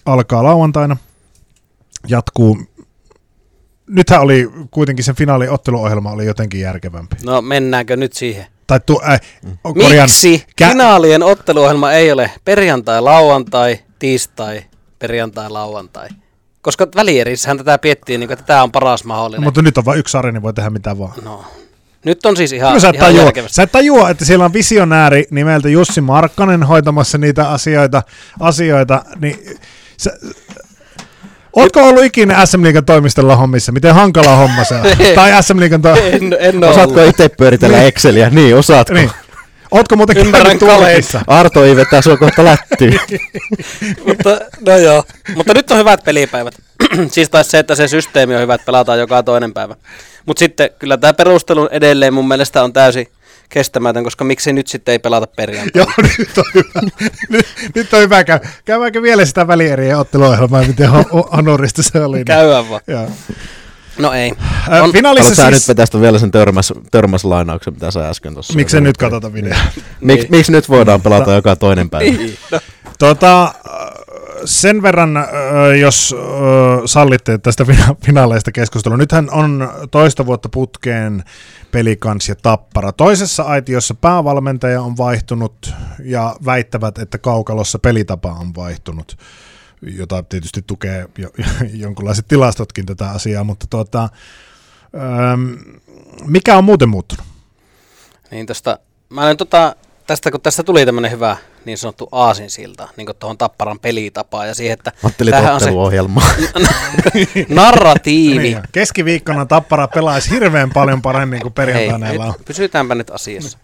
alkaa lauantaina. Jatkuu. Nythän oli kuitenkin sen finaalin otteluohjelma oli jotenkin järkevämpi. No mennäänkö nyt siihen? Tai tu, äh, korjaan, Miksi kä- finaalien otteluohjelma ei ole perjantai, lauantai, tiistai, perjantai, lauantai? Koska välierissähän tätä piettiin, niin kuin, että tämä on paras No, mahdollinen. mutta nyt on vain yksi sarja, niin voi tehdä mitä vaan. No. Nyt on siis ihan, No, sä, et ihan tajua, järkevästi. sä et tajua, että siellä on visionääri nimeltä Jussi Markkanen hoitamassa niitä asioita, asioita niin sä, Ootko ollut ikinä SM Liigan toimistolla hommissa? Miten hankala homma se on? tai SM Liigan to... En, en Osaatko itse pyöritellä Exceliä? Niin, osaatko? niin. Ootko muuten Ymmärrän. Turkissa? Arto ei vetää sua kohta lättyyn. mutta, no joo. Mutta nyt on hyvät pelipäivät. siis taas se, että se systeemi on hyvä, että pelataan joka toinen päivä. Mutta sitten kyllä tämä perustelu edelleen mun mielestä on täysin kestämätön, koska miksi nyt sitten ei pelata perjantaina? Joo, nyt on hyvä. nyt, nyt on hyvä. Käy, käydäänkö vielä sitä välierien otteluohjelmaa, miten ho- honorista se oli? Käydään vaan. Joo. No ei. Äh, On- finaalissa Haluatko nyt siis... vetää sitä vielä sen törmäs, törmäslainauksen, mitä sä äsken tuossa... Miksi nyt katsota videoa? Miksi, miksi nyt voidaan pelata joka toinen päivä? Niin, no. Tota, sen verran, äh, jos äh, sallitte tästä fina- finaaleista keskustelua. Nythän on toista vuotta putkeen pelikans ja tappara. Toisessa aitiossa päävalmentaja on vaihtunut ja väittävät, että kaukalossa pelitapa on vaihtunut jota tietysti tukee jo, jonkunlaiset tilastotkin tätä asiaa, mutta tuota, ähm, mikä on muuten muuttunut? Niin tosta, mä olen tota, tästä kun tässä tuli tämmöinen hyvä niin sanottu aasinsilta, niin kuin tuohon Tapparan pelitapaan ja siihen, että Ajattelin on se narratiivi. Niin, keskiviikkona Tappara pelaisi hirveän paljon paremmin kuin Hei, perjantaina. nyt pysytäänpä nyt asiassa.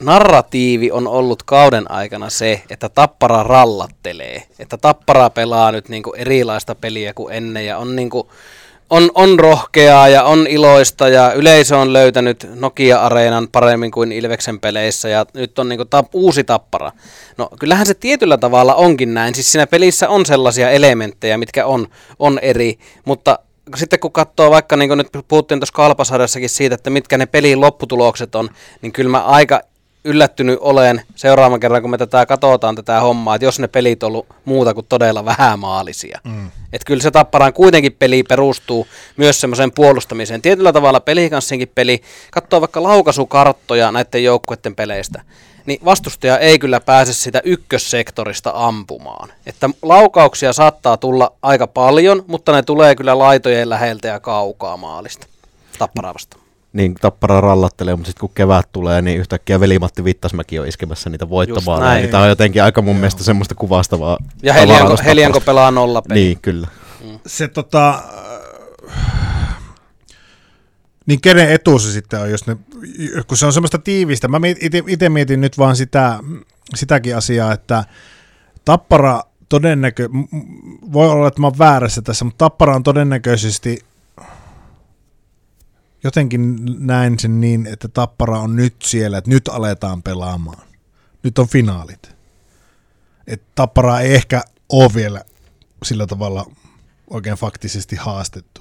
Narratiivi on ollut kauden aikana se, että Tappara rallattelee. Että Tappara pelaa nyt niinku erilaista peliä kuin ennen ja on, niinku, on, on rohkeaa ja on iloista ja yleisö on löytänyt Nokia-areenan paremmin kuin Ilveksen peleissä ja nyt on niinku tap, uusi Tappara. No kyllähän se tietyllä tavalla onkin näin. Siis siinä pelissä on sellaisia elementtejä, mitkä on, on eri, mutta sitten kun katsoo vaikka, niin kuin nyt puhuttiin tuossa Kalpasarjassakin siitä, että mitkä ne pelin lopputulokset on, niin kyllä mä aika yllättynyt olen seuraavan kerran, kun me tätä katsotaan tätä hommaa, että jos ne pelit on ollut muuta kuin todella vähämaalisia. Mm. Että kyllä se Tapparan kuitenkin peli perustuu myös semmoiseen puolustamiseen. Tietyllä tavalla pelikanssinkin peli, katsoo vaikka laukaisukarttoja näiden joukkueiden peleistä, niin vastustaja ei kyllä pääse sitä ykkössektorista ampumaan. Että laukauksia saattaa tulla aika paljon, mutta ne tulee kyllä laitojen läheltä ja kaukaa maalista. Tapparaa vastaan. Niin Tappara rallattelee, mutta sitten kun kevät tulee, niin yhtäkkiä veli-Matti Vittasmäki on iskemässä niitä voittomaaleja. näin. Niin tämä on jotenkin aika mun mielestä semmoista kuvastavaa. Ja Helianko, Helianko pelaa nolla peli. Niin, kyllä. Se tota, niin kenen etu se sitten on, jos ne, kun se on semmoista tiivistä. Mä itse mietin nyt vaan sitä, sitäkin asiaa, että Tappara todennäkö, voi olla, että mä oon väärässä tässä, mutta Tappara on todennäköisesti jotenkin näin sen niin, että Tappara on nyt siellä, että nyt aletaan pelaamaan. Nyt on finaalit. Että Tapparaa ei ehkä ole vielä sillä tavalla oikein faktisesti haastettu.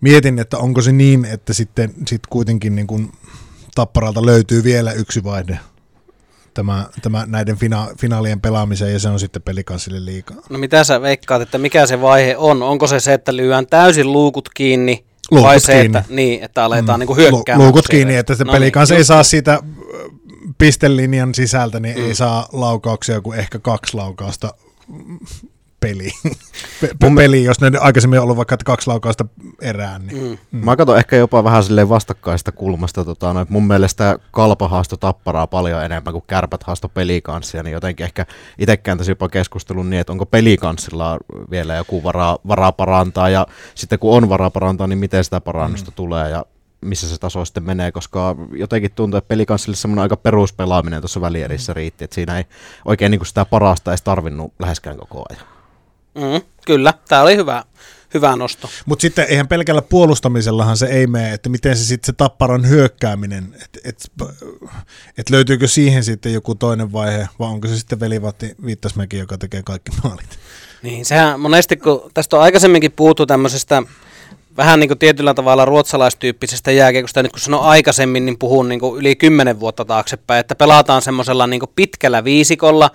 Mietin, että onko se niin, että sitten sit kuitenkin niin kuin Tapparalta löytyy vielä yksi vaihde tämä, tämä näiden fina- finaalien pelaamiseen ja se on sitten pelikanssille liikaa. No mitä sä veikkaat, että mikä se vaihe on? Onko se se, että lyödään täysin luukut kiinni? Vai se, kiinni. että, niin, että aletaan mm. niin hyökkäämään? Luukut kiinni, että se No pelikans niin, ei just saa siitä ö, pistelinjan sisältä, niin Mm. ei saa laukauksia kuin ehkä kaksi laukausta peli. Pe- Mun- peli, jos ne aikaisemmin on ollut vaikka kaksi laukausta erään. Niin. Mm. Mm. Mä katson ehkä jopa vähän silleen vastakkaista kulmasta. Tota, no, että mun mielestä kalpa haasto tapparaa paljon enemmän kuin kärpät haasto pelikanssia, niin jotenkin ehkä itse kääntäisin jopa keskustelun niin, että onko pelikanssilla vielä joku varaa, varaa parantaa, ja sitten kun on varaa parantaa, niin miten sitä parannusta mm. tulee, ja missä se taso sitten menee, koska jotenkin tuntuu, että pelikanssille semmoinen aika peruspelaaminen tuossa välierissä riitti, että siinä ei oikein niin kuin sitä parasta edes tarvinnut läheskään koko ajan. Mm, kyllä, tämä oli hyvä, hyvä nosto. Mutta sitten eihän pelkällä puolustamisellahan se ei mene, että miten se sitten se tapparan hyökkääminen, että et, et löytyykö siihen sitten joku toinen vaihe, vai onko se sitten velivatti Viittasmäki, joka tekee kaikki maalit? Niin, sehän monesti, kun tästä on aikaisemminkin puhuttu tämmöisestä vähän niin kuin tietyllä tavalla ruotsalaistyyppisestä jääkiekosta, nyt kun sanon aikaisemmin, niin puhun niin kuin yli kymmenen vuotta taaksepäin, että pelataan semmoisella niin pitkällä viisikolla,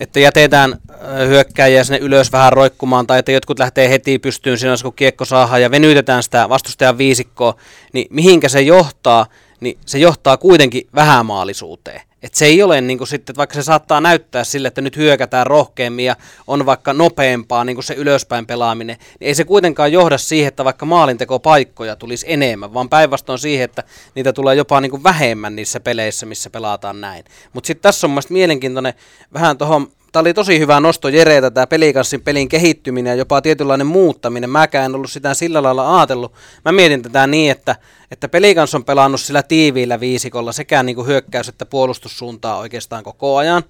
että jätetään ö, hyökkääjiä sinne ylös vähän roikkumaan, tai että jotkut lähtee heti pystyyn siinä, kun kiekko saadaan, ja venytetään sitä vastustajan viisikkoa, niin mihinkä se johtaa, niin se johtaa kuitenkin vähämaalisuuteen. Et se ei ole niin kuin sitten, vaikka se saattaa näyttää sille, että nyt hyökätään rohkeammin ja on vaikka nopeampaa niin kuin se ylöspäin pelaaminen, niin ei se kuitenkaan johda siihen, että vaikka maalintekopaikkoja tulisi enemmän, vaan päinvastoin siihen, että niitä tulee jopa niin kuin vähemmän niissä peleissä, missä pelataan näin. Mutta sitten tässä on mun mielestä mielenkiintoinen vähän tuohon Tämä oli tosi hyvä nosto Jereeltä, tämä pelikanssin pelin kehittyminen ja jopa tietynlainen muuttaminen. Mäkään en ollut sitä sillä lailla ajatellut. Mä mietin tätä niin, että, että pelikans on pelannut sillä tiiviillä viisikolla sekä niin kuin hyökkäys- että puolustussuuntaa oikeastaan koko ajan.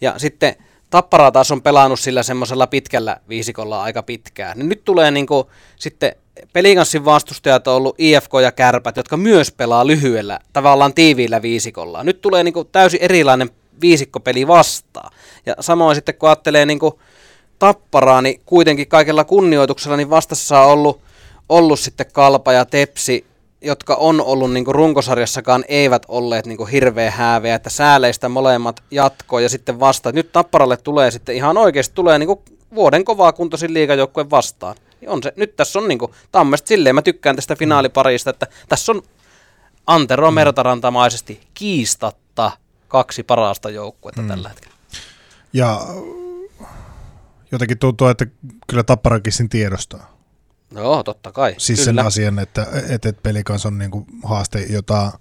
Ja sitten Tappara taas on pelannut sillä semmoisella pitkällä viisikolla aika pitkään. Niin nyt tulee niin kuin, sitten pelikanssin vastustajat on ollut IFK ja Kärpät, jotka myös pelaa lyhyellä, tavallaan tiiviillä viisikolla. Nyt tulee niin kuin täysin erilainen viisikkopeli vastaan. Ja samoin sitten kun ajattelee niin kuin tapparaa, niin kuitenkin kaikella kunnioituksella niin vastassa on ollut, ollut sitten Kalpa ja Tepsi, jotka on ollut niin runkosarjassakaan eivät olleet niin hirveä hääveä, että sääleistä molemmat jatkoa ja sitten vasta. Nyt Tapparalle tulee sitten ihan oikeasti tulee niin vuoden kovaa kuntoisin liigajoukkueen vastaan. Niin on se, nyt tässä on niin kuin, mielestäni silleen, mä tykkään tästä finaaliparista, että tässä on Antero Mertarantamaisesti kiistatta kaksi parasta joukkuetta mm. tällä hetkellä. Ja jotenkin tuntuu, että kyllä Tapparakin sen tiedostaa. Joo, totta kai. Siis kyllä. sen asian, että, että, että pelikans on niin kuin haaste, jota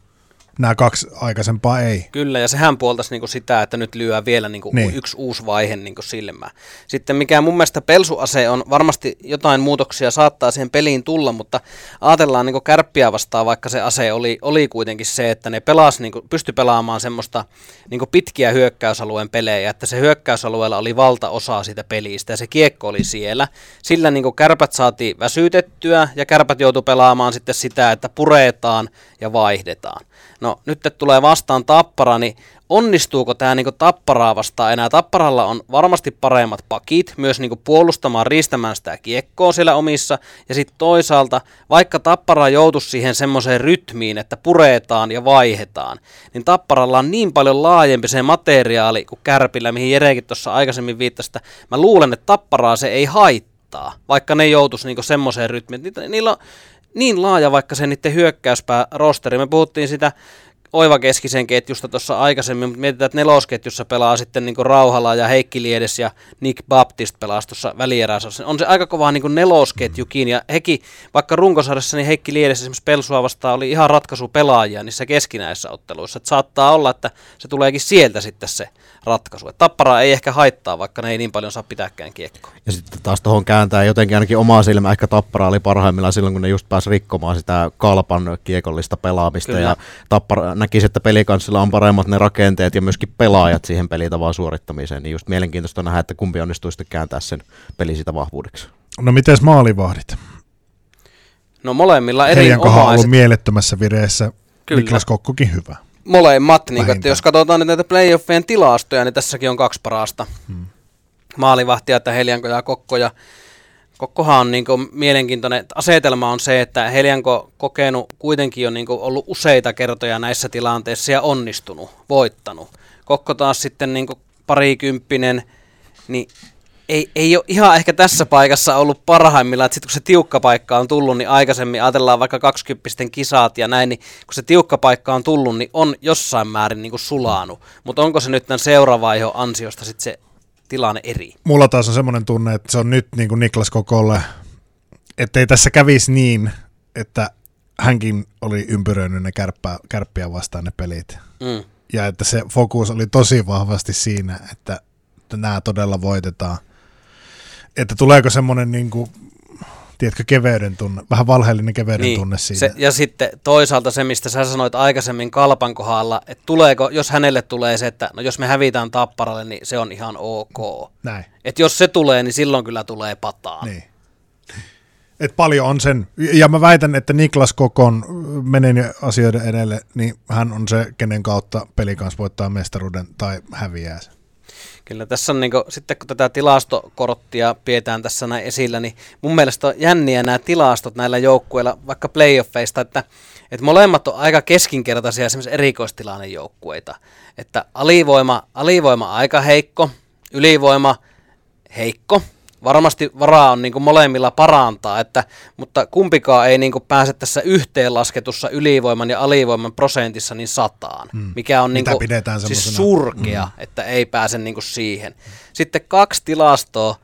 nämä kaksi aikaisempaa ei. Kyllä, ja sehän puoltaisi niinku sitä, että nyt lyö vielä niinku Niin. yksi uusi vaihe niinku silmään. Sitten mikä mun mielestä pelsuase on, varmasti jotain muutoksia saattaa siihen peliin tulla, mutta ajatellaan niinku kärppiä vastaan, vaikka se ase oli, oli kuitenkin se, että ne pelas, niinku, pysty pelaamaan semmoista niinku pitkiä hyökkäysalueen pelejä, että se hyökkäysalueella oli valtaosa siitä pelistä ja se kiekko oli siellä. Sillä niinku kärpät saatiin väsytettyä ja kärpät joutu pelaamaan sitten sitä, että puretaan ja vaihdetaan. No nyt tulee vastaan tappara, niin onnistuuko tämä niinku tapparaa vastaan enää? Tapparalla on varmasti paremmat pakit, myös niinku puolustamaan, riistämään sitä kiekkoa siellä omissa. Ja sitten toisaalta, vaikka tappara joutuisi siihen semmoiseen rytmiin, että puretaan ja vaihdetaan, niin tapparalla on niin paljon laajempi se materiaali kuin kärpillä, mihin Jerekin tuossa aikaisemmin viittasi, että mä luulen, että tapparaa se ei haittaa, vaikka ne joutuisi niinku semmoiseen rytmiin. Niillä on niin laaja vaikka se niiden hyökkäyspää rosteri. Me puhuttiin sitä Oiva keskisen ketjusta tuossa aikaisemmin, mutta mietitään, että nelosketjussa pelaa sitten niin Rauhala ja Heikki Liedes ja Nick Baptist pelaa tuossa välierässä. On se aika kova niin nelosketjukin ja heki, vaikka runkosarjassa, niin Heikki Liedes esimerkiksi Pelsua vastaan oli ihan ratkaisu pelaajia niissä keskinäisissä otteluissa. Että saattaa olla, että se tuleekin sieltä sitten se ratkaisu. Et tappara ei ehkä haittaa, vaikka ne ei niin paljon saa pitääkään kiekkoa. Ja sitten taas tuohon kääntää jotenkin ainakin omaa silmää, ehkä Tappara oli parhaimmillaan silloin, kun ne just pääsi rikkomaan sitä kalpan kiekollista pelaamista. Kyllä. Ja Tappara näkisi, että pelikanssilla on paremmat ne rakenteet ja myöskin pelaajat siihen pelitavaan suorittamiseen. Niin just mielenkiintoista nähdä, että kumpi onnistuu sitten kääntää sen peli sitä vahvuudeksi. No miten maalivahdit? No molemmilla Heidän kohdalla on mieleettömässä vireessä. Kyllä. Niklas Kokkokin hyvä. Molemmat, niin kuin, että jos katsotaan nyt näitä playoffien tilastoja, niin tässäkin on kaksi parasta. Hmm. Maalivahtia, että Helianko ja Kokko. Ja Kokkohan on niin kuin mielenkiintoinen. Asetelma on se, että Helianko kokenut kuitenkin on niin kuin ollut useita kertoja näissä tilanteissa ja onnistunut, voittanut. Kokko taas sitten niin kuin parikymppinen, niin ei, ei ole ihan ehkä tässä paikassa ollut parhaimmillaan, että sitten kun se tiukka paikka on tullut, niin aikaisemmin ajatellaan vaikka 20 kisat ja näin, niin kun se tiukka paikka on tullut, niin on jossain määrin niin kuin sulanut. Mutta onko se nyt tämän seuravaihon ansiosta sitten se tilanne eri? Mulla taas on semmoinen tunne, että se on nyt niin kuin Niklas Kokolle, ettei tässä kävisi niin, että hänkin oli ympyröinyt ne kärppää, kärppiä vastaan ne pelit. Mm. Ja että se fokus oli tosi vahvasti siinä, että, että nämä todella voitetaan. Että tuleeko semmoinen, niin kuin, tiedätkö, keveyden tunne, vähän valheellinen keveyden tunne siinä. Niin, se, ja sitten toisaalta se, mistä sä sanoit aikaisemmin Kalpan kohdalla, että tuleeko, jos hänelle tulee se, että no jos me hävitään tapparalle, niin se on ihan ok. Näin. Että jos se tulee, niin silloin kyllä tulee pataan. Niin. Et paljon on sen, ja mä väitän, että Niklas Kokon menen asioiden edelle, niin hän on se, kenen kautta peli kanssa voittaa mestaruuden tai häviää sen. Kyllä tässä on, niin kuin, sitten kun tätä tilastokorttia pidetään tässä näin esillä, niin mun mielestä on jänniä nämä tilastot näillä joukkueilla, vaikka playoffeista, että, että molemmat on aika keskinkertaisia esimerkiksi erikoistilannejoukkueita. Että alivoima, alivoima aika heikko, ylivoima heikko, varmasti varaa on niin kuin molemmilla parantaa, että, mutta kumpikaan ei niin kuin pääse tässä yhteenlasketussa ylivoiman ja alivoiman prosentissa niin sataan, Mm. mikä on niin kuin, pidetään siis surkea, mm. että ei pääse niin kuin siihen. Sitten kaksi tilastoa,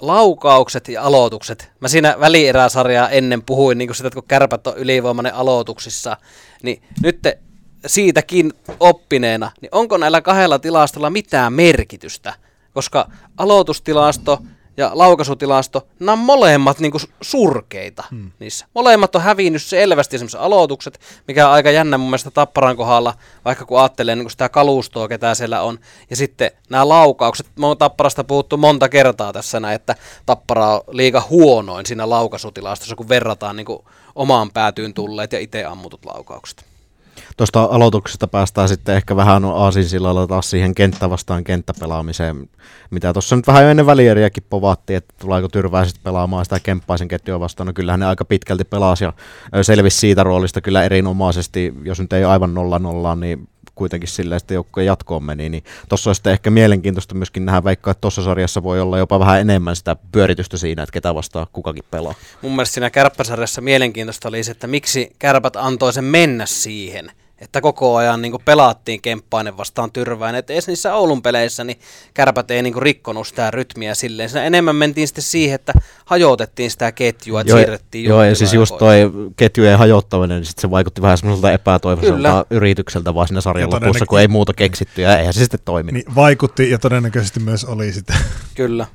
laukaukset ja aloitukset. Mä siinä välieräsarjaa ennen puhuin niin kuin sitä, että kun kärpät on ylivoimainen aloituksissa, niin nyt te siitäkin oppineena, niin onko näillä kahdella tilastolla mitään merkitystä? Koska aloitustilasto ja laukaisutilasto, nämä on molemmat niinku surkeita hmm. niissä. Molemmat on hävinnyt selvästi esimerkiksi aloitukset, mikä on aika jännä mun mielestä Tapparan kohdalla, vaikka kun ajattelee niin sitä kalustoa, ketä siellä on. Ja sitten nämä laukaukset, me on Tapparasta puhuttu monta kertaa tässä näin, että Tappara on liiga huonoin siinä laukaisutilastossa, kun verrataan niin omaan päätyyn tulleet ja itse ammutut laukaukset. Tuosta aloituksesta päästään sitten ehkä vähän aasinsillalla taas siihen kenttä vastaan kenttäpelaamiseen, mitä tuossa nyt vähän jo ennen välieriäkin povattiin, että tuleeko tyrväiset pelaamaan sitä kemppaisen ketjua vastaan. No kyllähän ne aika pitkälti pelasi ja selvisi siitä roolista kyllä erinomaisesti, jos nyt ei aivan nolla nollaan, niin kuitenkin silleen sitten joukkojen jatkoon meni, niin tuossa sitten ehkä mielenkiintoista myöskin nähdä, vaikka että tuossa sarjassa voi olla jopa vähän enemmän sitä pyöritystä siinä, että ketä vastaan kukakin pelaa. Mun mielestä siinä kärppäsarjassa mielenkiintoista oli se, että miksi kärpät antoi sen mennä siihen, että koko ajan niin kuin pelattiin Kemppainen vastaan Tyrväinen. Että edes niissä Oulun peleissä niin kärpät ei niin kuin rikkonut sitä rytmiä silleen. Siinä enemmän mentiin sitten siihen, että hajotettiin sitä ketjua, että Joo, siirrettiin joo ja siis just toi ketjujen hajottaminen, niin sit se vaikutti vähän semmoiselta epätoivoiselta Kyllä. yritykseltä vaan siinä sarjan Ja lopussa, kun ei muuta keksitty ja eihän se sitten toimi. Niin vaikutti ja todennäköisesti myös oli sitä. Kyllä.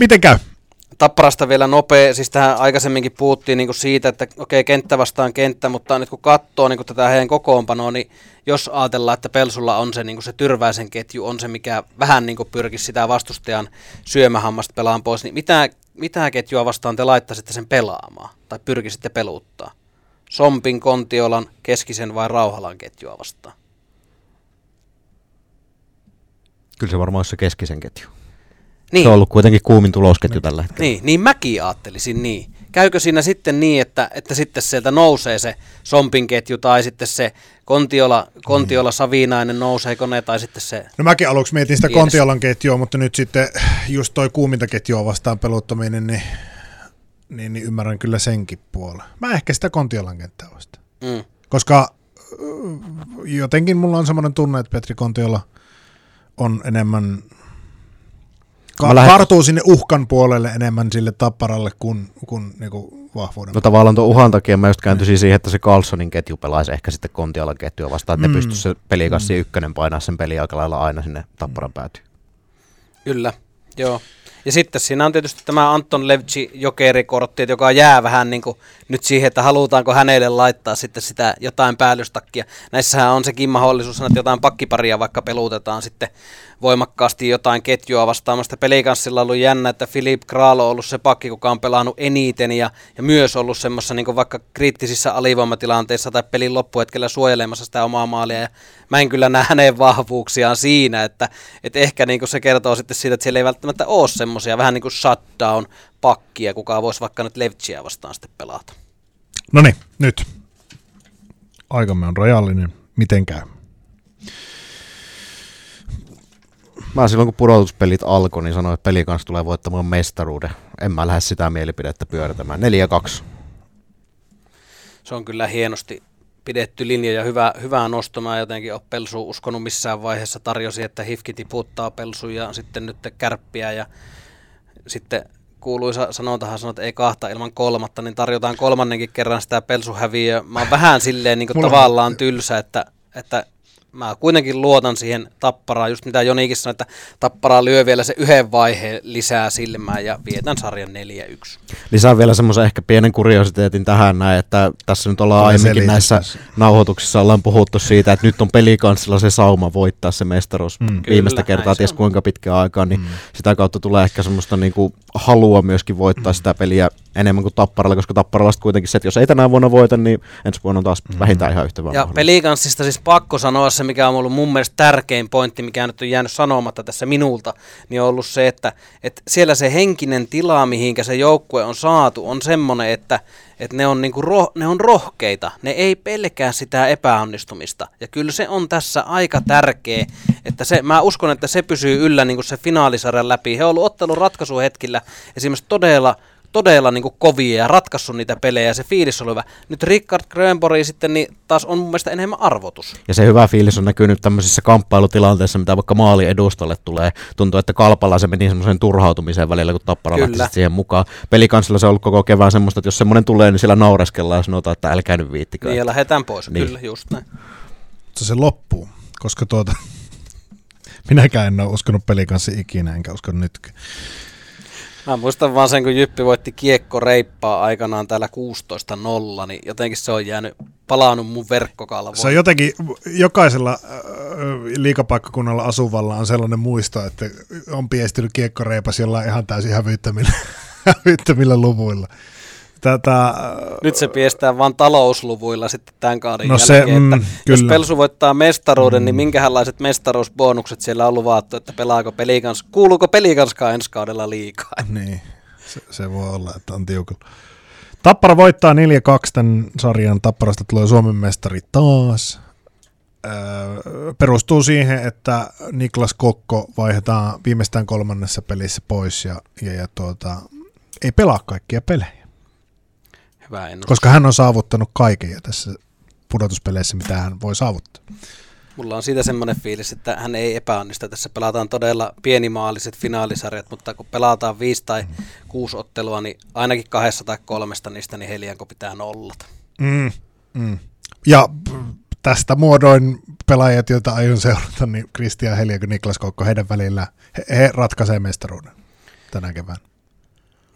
Miten käy? Tapparasta vielä nopea, siis tähän aikaisemminkin puhuttiin niin kuin siitä, että okei, kenttä vastaan kenttä, mutta nyt kun katsoo niin kuin tätä heidän kokoonpanoa, niin jos ajatellaan, että Pelsulla on se, niin kuin se tyrväisen ketju, on se, mikä vähän niin kuin pyrkisi sitä vastustajan syömähammasta pelaan pois, niin mitä, mitä ketjua vastaan te laittaisitte sen pelaamaan? Tai pyrkisitte peluttaa? Sompin, Kontiolan, Keskisen vai Rauhalan ketjua vastaan? Kyllä se varmaan olisi se keskisen ketju. Niin. Se on ollut kuitenkin kuumin tulosketju tällä hetkellä. Niin, niin mäkin ajattelisin niin. Käykö siinä sitten niin, että, että sitten sieltä nousee se Sompin ketju tai sitten se Kontiola, Kontiola Savinainen nouseeko ne tai sitten se... No mäkin aluksi mietin sitä. Kontiolan ketjua, mutta nyt sitten just toi kuuminta ketjua vastaan peluttaminen, niin, niin, niin ymmärrän kyllä senkin puolen. Mä ehkä sitä Kontiolan kenttää vastaan. Mm. Koska jotenkin mulla on semmoinen tunne, että Petri Kontiola on enemmän, ka- Mä lähet- kartuu sinne uhkan puolelle enemmän sille tapparalle kuin, kuin niinku vahvuuden. No tavallaan tuon uhan takia mä just kääntyisin siihen, että se Carlsonin ketju pelaisi ehkä sitten Kontialan ketjua vastaan, että Mm. ne pystyisi se pelikassi ykkönen painaa sen peli aika lailla aina sinne tapparan päätyyn. Kyllä, joo. Ja sitten siinä on tietysti tämä Anton Levci jokerikortti, että joka jää vähän niin kuin nyt siihen, että halutaanko hänelle laittaa sitten sitä jotain päällystakkia. Näissähän on sekin mahdollisuus, että jotain pakkiparia vaikka pelutetaan sitten voimakkaasti jotain ketjua vastaamasta. Pelikanssilla on ollut jännä, että Philip Kral on ollut se pakki, kuka on pelannut eniten ja, ja myös ollut semmoisessa niin vaikka kriittisissä alivoimatilanteissa tai pelin loppuhetkellä suojelemassa sitä omaa maalia. Ja mä en kyllä näe hänen vahvuuksiaan siinä, että, että ehkä niin se kertoo sitten siitä, että siellä ei välttämättä ole semmoisia vähän niin kuin shutdown-pakkia, kuka voisi vaikka nyt Levtsiä vastaan sitten pelata. No niin, nyt. Aikamme on rajallinen. Miten käy? Mä silloin kun pudotuspelit alkoi, niin sanoin, että peli kanssa tulee voittamaan mestaruuden. En mä lähde sitä mielipidettä pyöritämään. 4-2. Se on kyllä hienosti pidetty linja ja hyvä, hyvää nostona. Jotenkin ole Pelsu uskonut missään vaiheessa tarjosi, että Hifki tiputtaa Pelsu ja sitten nyt kärppiä ja sitten kuuluisa sanontahan sanoo, että ei kahta ilman kolmatta, niin tarjotaan kolmannenkin kerran sitä pelsuhäviöä. Mä oon vähän silleen niin kuin Mulla on- tavallaan tylsä, että, että mä kuitenkin luotan siihen tapparaan, just mitä Jonikin sanoi, että tapparaa lyö vielä se yhden vaiheen lisää silmään ja vietän sarjan 4-1. Lisään vielä semmoisen ehkä pienen kuriositeetin tähän näin, että tässä nyt ollaan Tulee aiemminkin näissä nauhoituksissa ollaan puhuttu siitä, että nyt on pelikanssilla se sauma voittaa se mestaruus Mm. mm. viimeistä Kyllä, kertaa, ties on. kuinka pitkään aikaa, niin Mm. mm. sitä kautta tulee ehkä semmoista niinku halua myöskin voittaa sitä peliä enemmän kuin Tapparalla, koska Tapparalla kuitenkin se, että jos ei tänä vuonna voita, niin ensi vuonna on taas vähintään ihan yhtä Ja pelikanssista siis pakko sanoa se, mikä on ollut mun mielestä tärkein pointti, mikä nyt on jäänyt sanomatta tässä minulta, niin on ollut se, että, että siellä se henkinen tila, mihinkä se joukkue on saatu, on semmoinen, että, että ne, on niinku roh, ne on rohkeita, ne ei pelkää sitä epäonnistumista. Ja kyllä se on tässä aika tärkeä, että se, mä uskon, että se pysyy yllä niinku se finaalisarjan läpi. He on ollut ottelun ratkaisuhetkillä esimerkiksi todella todella niin kovia ja ratkaissut niitä pelejä ja se fiilis on hyvä. Nyt Rickard Grönborg sitten niin taas on mun mielestä enemmän arvotus. Ja se hyvä fiilis on näkynyt tämmöisissä kamppailutilanteissa, mitä vaikka maali edustalle tulee. Tuntuu, että kalpalla se meni semmoiseen turhautumiseen välillä, kun tappara Kyllä. lähti siihen mukaan. Pelikansilla se on ollut koko kevään semmoista, että jos semmoinen tulee, niin siellä naureskellaan ja sanotaan, että älkää nyt viittikö. Niin ja lähdetään pois. Niin. Kyllä, just näin. Mutta se loppuu, koska tuota, minäkään en ole uskonut pelikanssi ikinä, enkä usko nytkään. Mä muistan vaan sen, kun Jyppi voitti kiekko reippaa aikanaan täällä 16-0, niin jotenkin se on jäänyt, palannut mun verkkokalvoon. Se on jotenkin, jokaisella äh, liikapaikkakunnalla asuvalla on sellainen muisto, että on piestinyt kiekkoreipas jollain ihan täysin hävyttömillä, hävyttömillä luvuilla. Tätä, Nyt se piestää vaan talousluvuilla sitten tämän kauden No se, jälkeen, mm, että jos kyllä. Pelsu voittaa mestaruuden, niin minkähänlaiset mestaruusbonukset siellä on luvattu, että pelaako pelikans, kuuluuko pelikanskaan ensi kaudella liikaa? Niin, se, se voi olla, että on tiukalla. Tappara voittaa 4-2 tämän sarjan. Tapparasta tulee Suomen mestari taas. Öö, perustuu siihen, että Niklas Kokko vaihdetaan viimeistään kolmannessa pelissä pois ja, ja, ja tuota, ei pelaa kaikkia pelejä, Hyvä ennustus. koska hän on saavuttanut kaiken jo tässä pudotuspeleissä, mitä hän voi saavuttaa. Mulla on siitä semmoinen fiilis, että hän ei epäonnistu. Tässä pelataan todella pienimaaliset finaalisarjat, mutta kun pelataan viisi tai kuusi ottelua, niin ainakin kahdessa tai kolmesta niistä niin Helianko pitää nollata. Mm, mm. Ja tästä muodoin pelaajat, joita aion seurata, niin Kristian Heliä ja Niklas Kokko, heidän välillä, he, he ratkaisee mestaruuden tänä keväänä.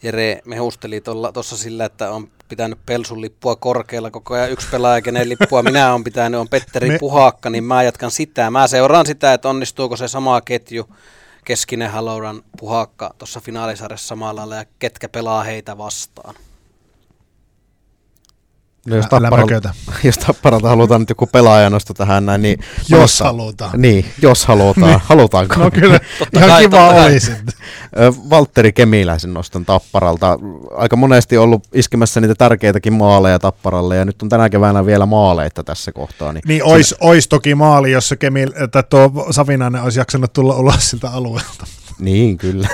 Jere mehusteli tuossa sillä, että on pitänyt Pelsun lippua korkealla koko ajan. Yksi pelaaja, kenen lippua minä olen pitänyt, on Petteri Me... Puhakka, niin mä jatkan sitä. Mä seuraan sitä, että onnistuuko se sama ketju Keskinen Haloran Puhakka tuossa finaalisarjassa samalla lailla ja ketkä pelaa heitä vastaan. No jos, tapparalta, jos tapparalta halutaan nyt joku pelaaja tähän näin, niin... Jos mutta, halutaan. Niin, jos halutaan. niin. Halutaanko? No kyllä, ihan kai, kiva olisi. Valtteri Kemiläisen nostan tapparalta. Aika monesti ollut iskemässä niitä tärkeitäkin maaleja tapparalle, ja nyt on tänä keväänä vielä maaleita tässä kohtaa. Niin, niin ois, ois toki maali, jos se Kemil, että tuo Savinainen olisi jaksanut tulla ulos siltä alueelta. Niin, kyllä.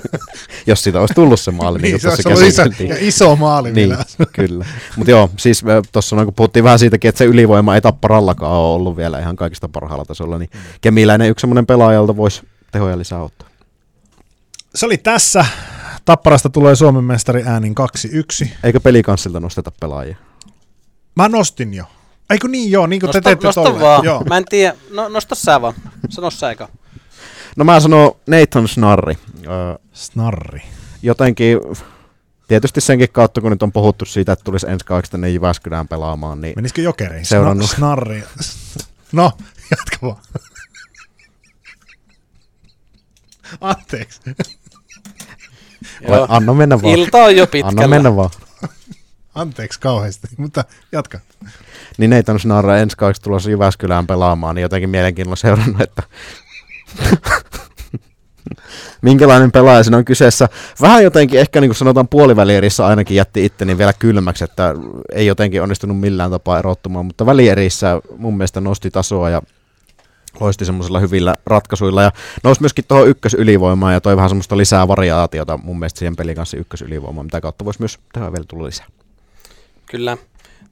Jos siitä olisi tullut se maali. niin, niin se olisi ollut iso, ja iso maali niin, vielä. kyllä. Mutta joo, siis tuossa kun puhuttiin vähän siitäkin, että se ylivoima ei tapparallakaan ole ollut vielä ihan kaikista parhaalla tasolla, niin mm. Kemiläinen yksi semmoinen pelaajalta voisi tehoja lisää ottaa. Se oli tässä. Tapparasta tulee Suomen mestari äänin 2-1. Eikö pelikanssilta nosteta pelaajia? Mä nostin jo. Eikö niin joo, niin kuin nosta, te teette nosta vaan. Joo. Mä en tiedä. No, nosta sä vaan. Sano sä eikä. No mä sanon Nathan Snarri. Snarri. Jotenkin, tietysti senkin kautta, kun nyt on puhuttu siitä, että tulisi ensi kaudeksi tänne Jyväskylään pelaamaan, niin... Menisikö jokeriin? Seurannut. Snarri. No, jatka vaan. Anteeksi. Joo. Anna mennä vaan. Ilta on jo pitkällä. Anna mennä vaan. Anteeksi kauheasti, mutta jatka. Niin Nathan Snarra ensi kaudeksi tulossa Jyväskylään pelaamaan, niin jotenkin mielenkiinnolla seurannut, että minkälainen pelaaja siinä on kyseessä. Vähän jotenkin ehkä niin kuin sanotaan puolivälierissä ainakin jätti itteni vielä kylmäksi, että ei jotenkin onnistunut millään tapaa erottumaan, mutta välierissä mun mielestä nosti tasoa ja loisti semmoisilla hyvillä ratkaisuilla ja nousi myöskin tuohon ykkösylivoimaan ja toi vähän semmoista lisää variaatiota mun mielestä siihen pelin kanssa ykkösylivoimaan, mitä kautta voisi myös tehdä vielä tulla lisää. Kyllä.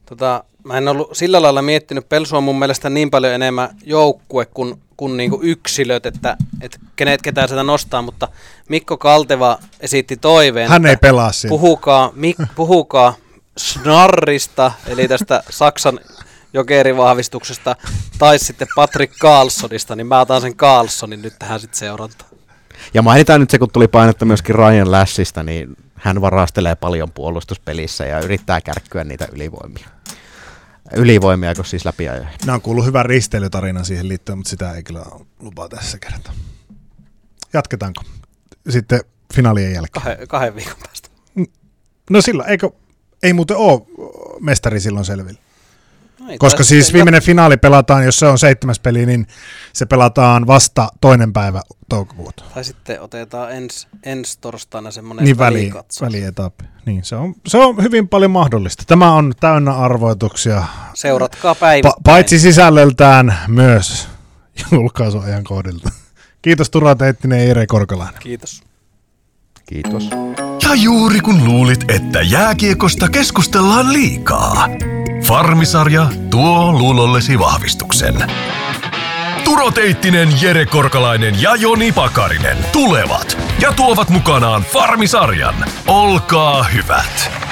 Tota, mä en ollut sillä lailla miettinyt, Pelsu on mun mielestä niin paljon enemmän joukkue kuin kuin niinku yksilöt, että, että kenet ketään sitä nostaa, mutta Mikko Kalteva esitti toiveen, Hän ei pelaa siinä. Puhukaa, mik, puhukaa Snarrista, eli tästä Saksan jokerivahvistuksesta, tai sitten Patrick Carlsonista, niin mä otan sen Carlsonin nyt tähän sitten seurantaan. Ja mainitaan nyt se, kun tuli painetta myöskin Ryan Lashista, niin hän varastelee paljon puolustuspelissä ja yrittää kärkkyä niitä ylivoimia ylivoimia, kun siis läpi ajoi. Nämä on kuullut hyvän risteilytarinan siihen liittyen, mutta sitä ei kyllä lupaa tässä kertaa. Jatketaanko? Sitten finaalien jälkeen. Kahden, kahden viikon päästä. No sillä, eikö, ei muuten ole mestari silloin selvillä. No Koska siis viimeinen finaali pelataan, jos se on seitsemäs peli, niin se pelataan vasta toinen päivä toukokuuta. Tai sitten otetaan ens, ensi torstaina semmoinen niin väli, välietappi. Niin, se on, se on hyvin paljon mahdollista. Tämä on täynnä arvoituksia. Seuratkaa päivä. Pa- paitsi sisällöltään myös julkaisuajan kohdilta. Kiitos Tura Teittinen ja Jere Korkolainen. Kiitos. Kiitos. Ja juuri kun luulit, että jääkiekosta keskustellaan liikaa. Farmisarja tuo luulollesi vahvistuksen. Turo Teittinen, Jere Korkalainen ja Joni Pakarinen tulevat ja tuovat mukanaan Farmisarjan. Olkaa hyvät!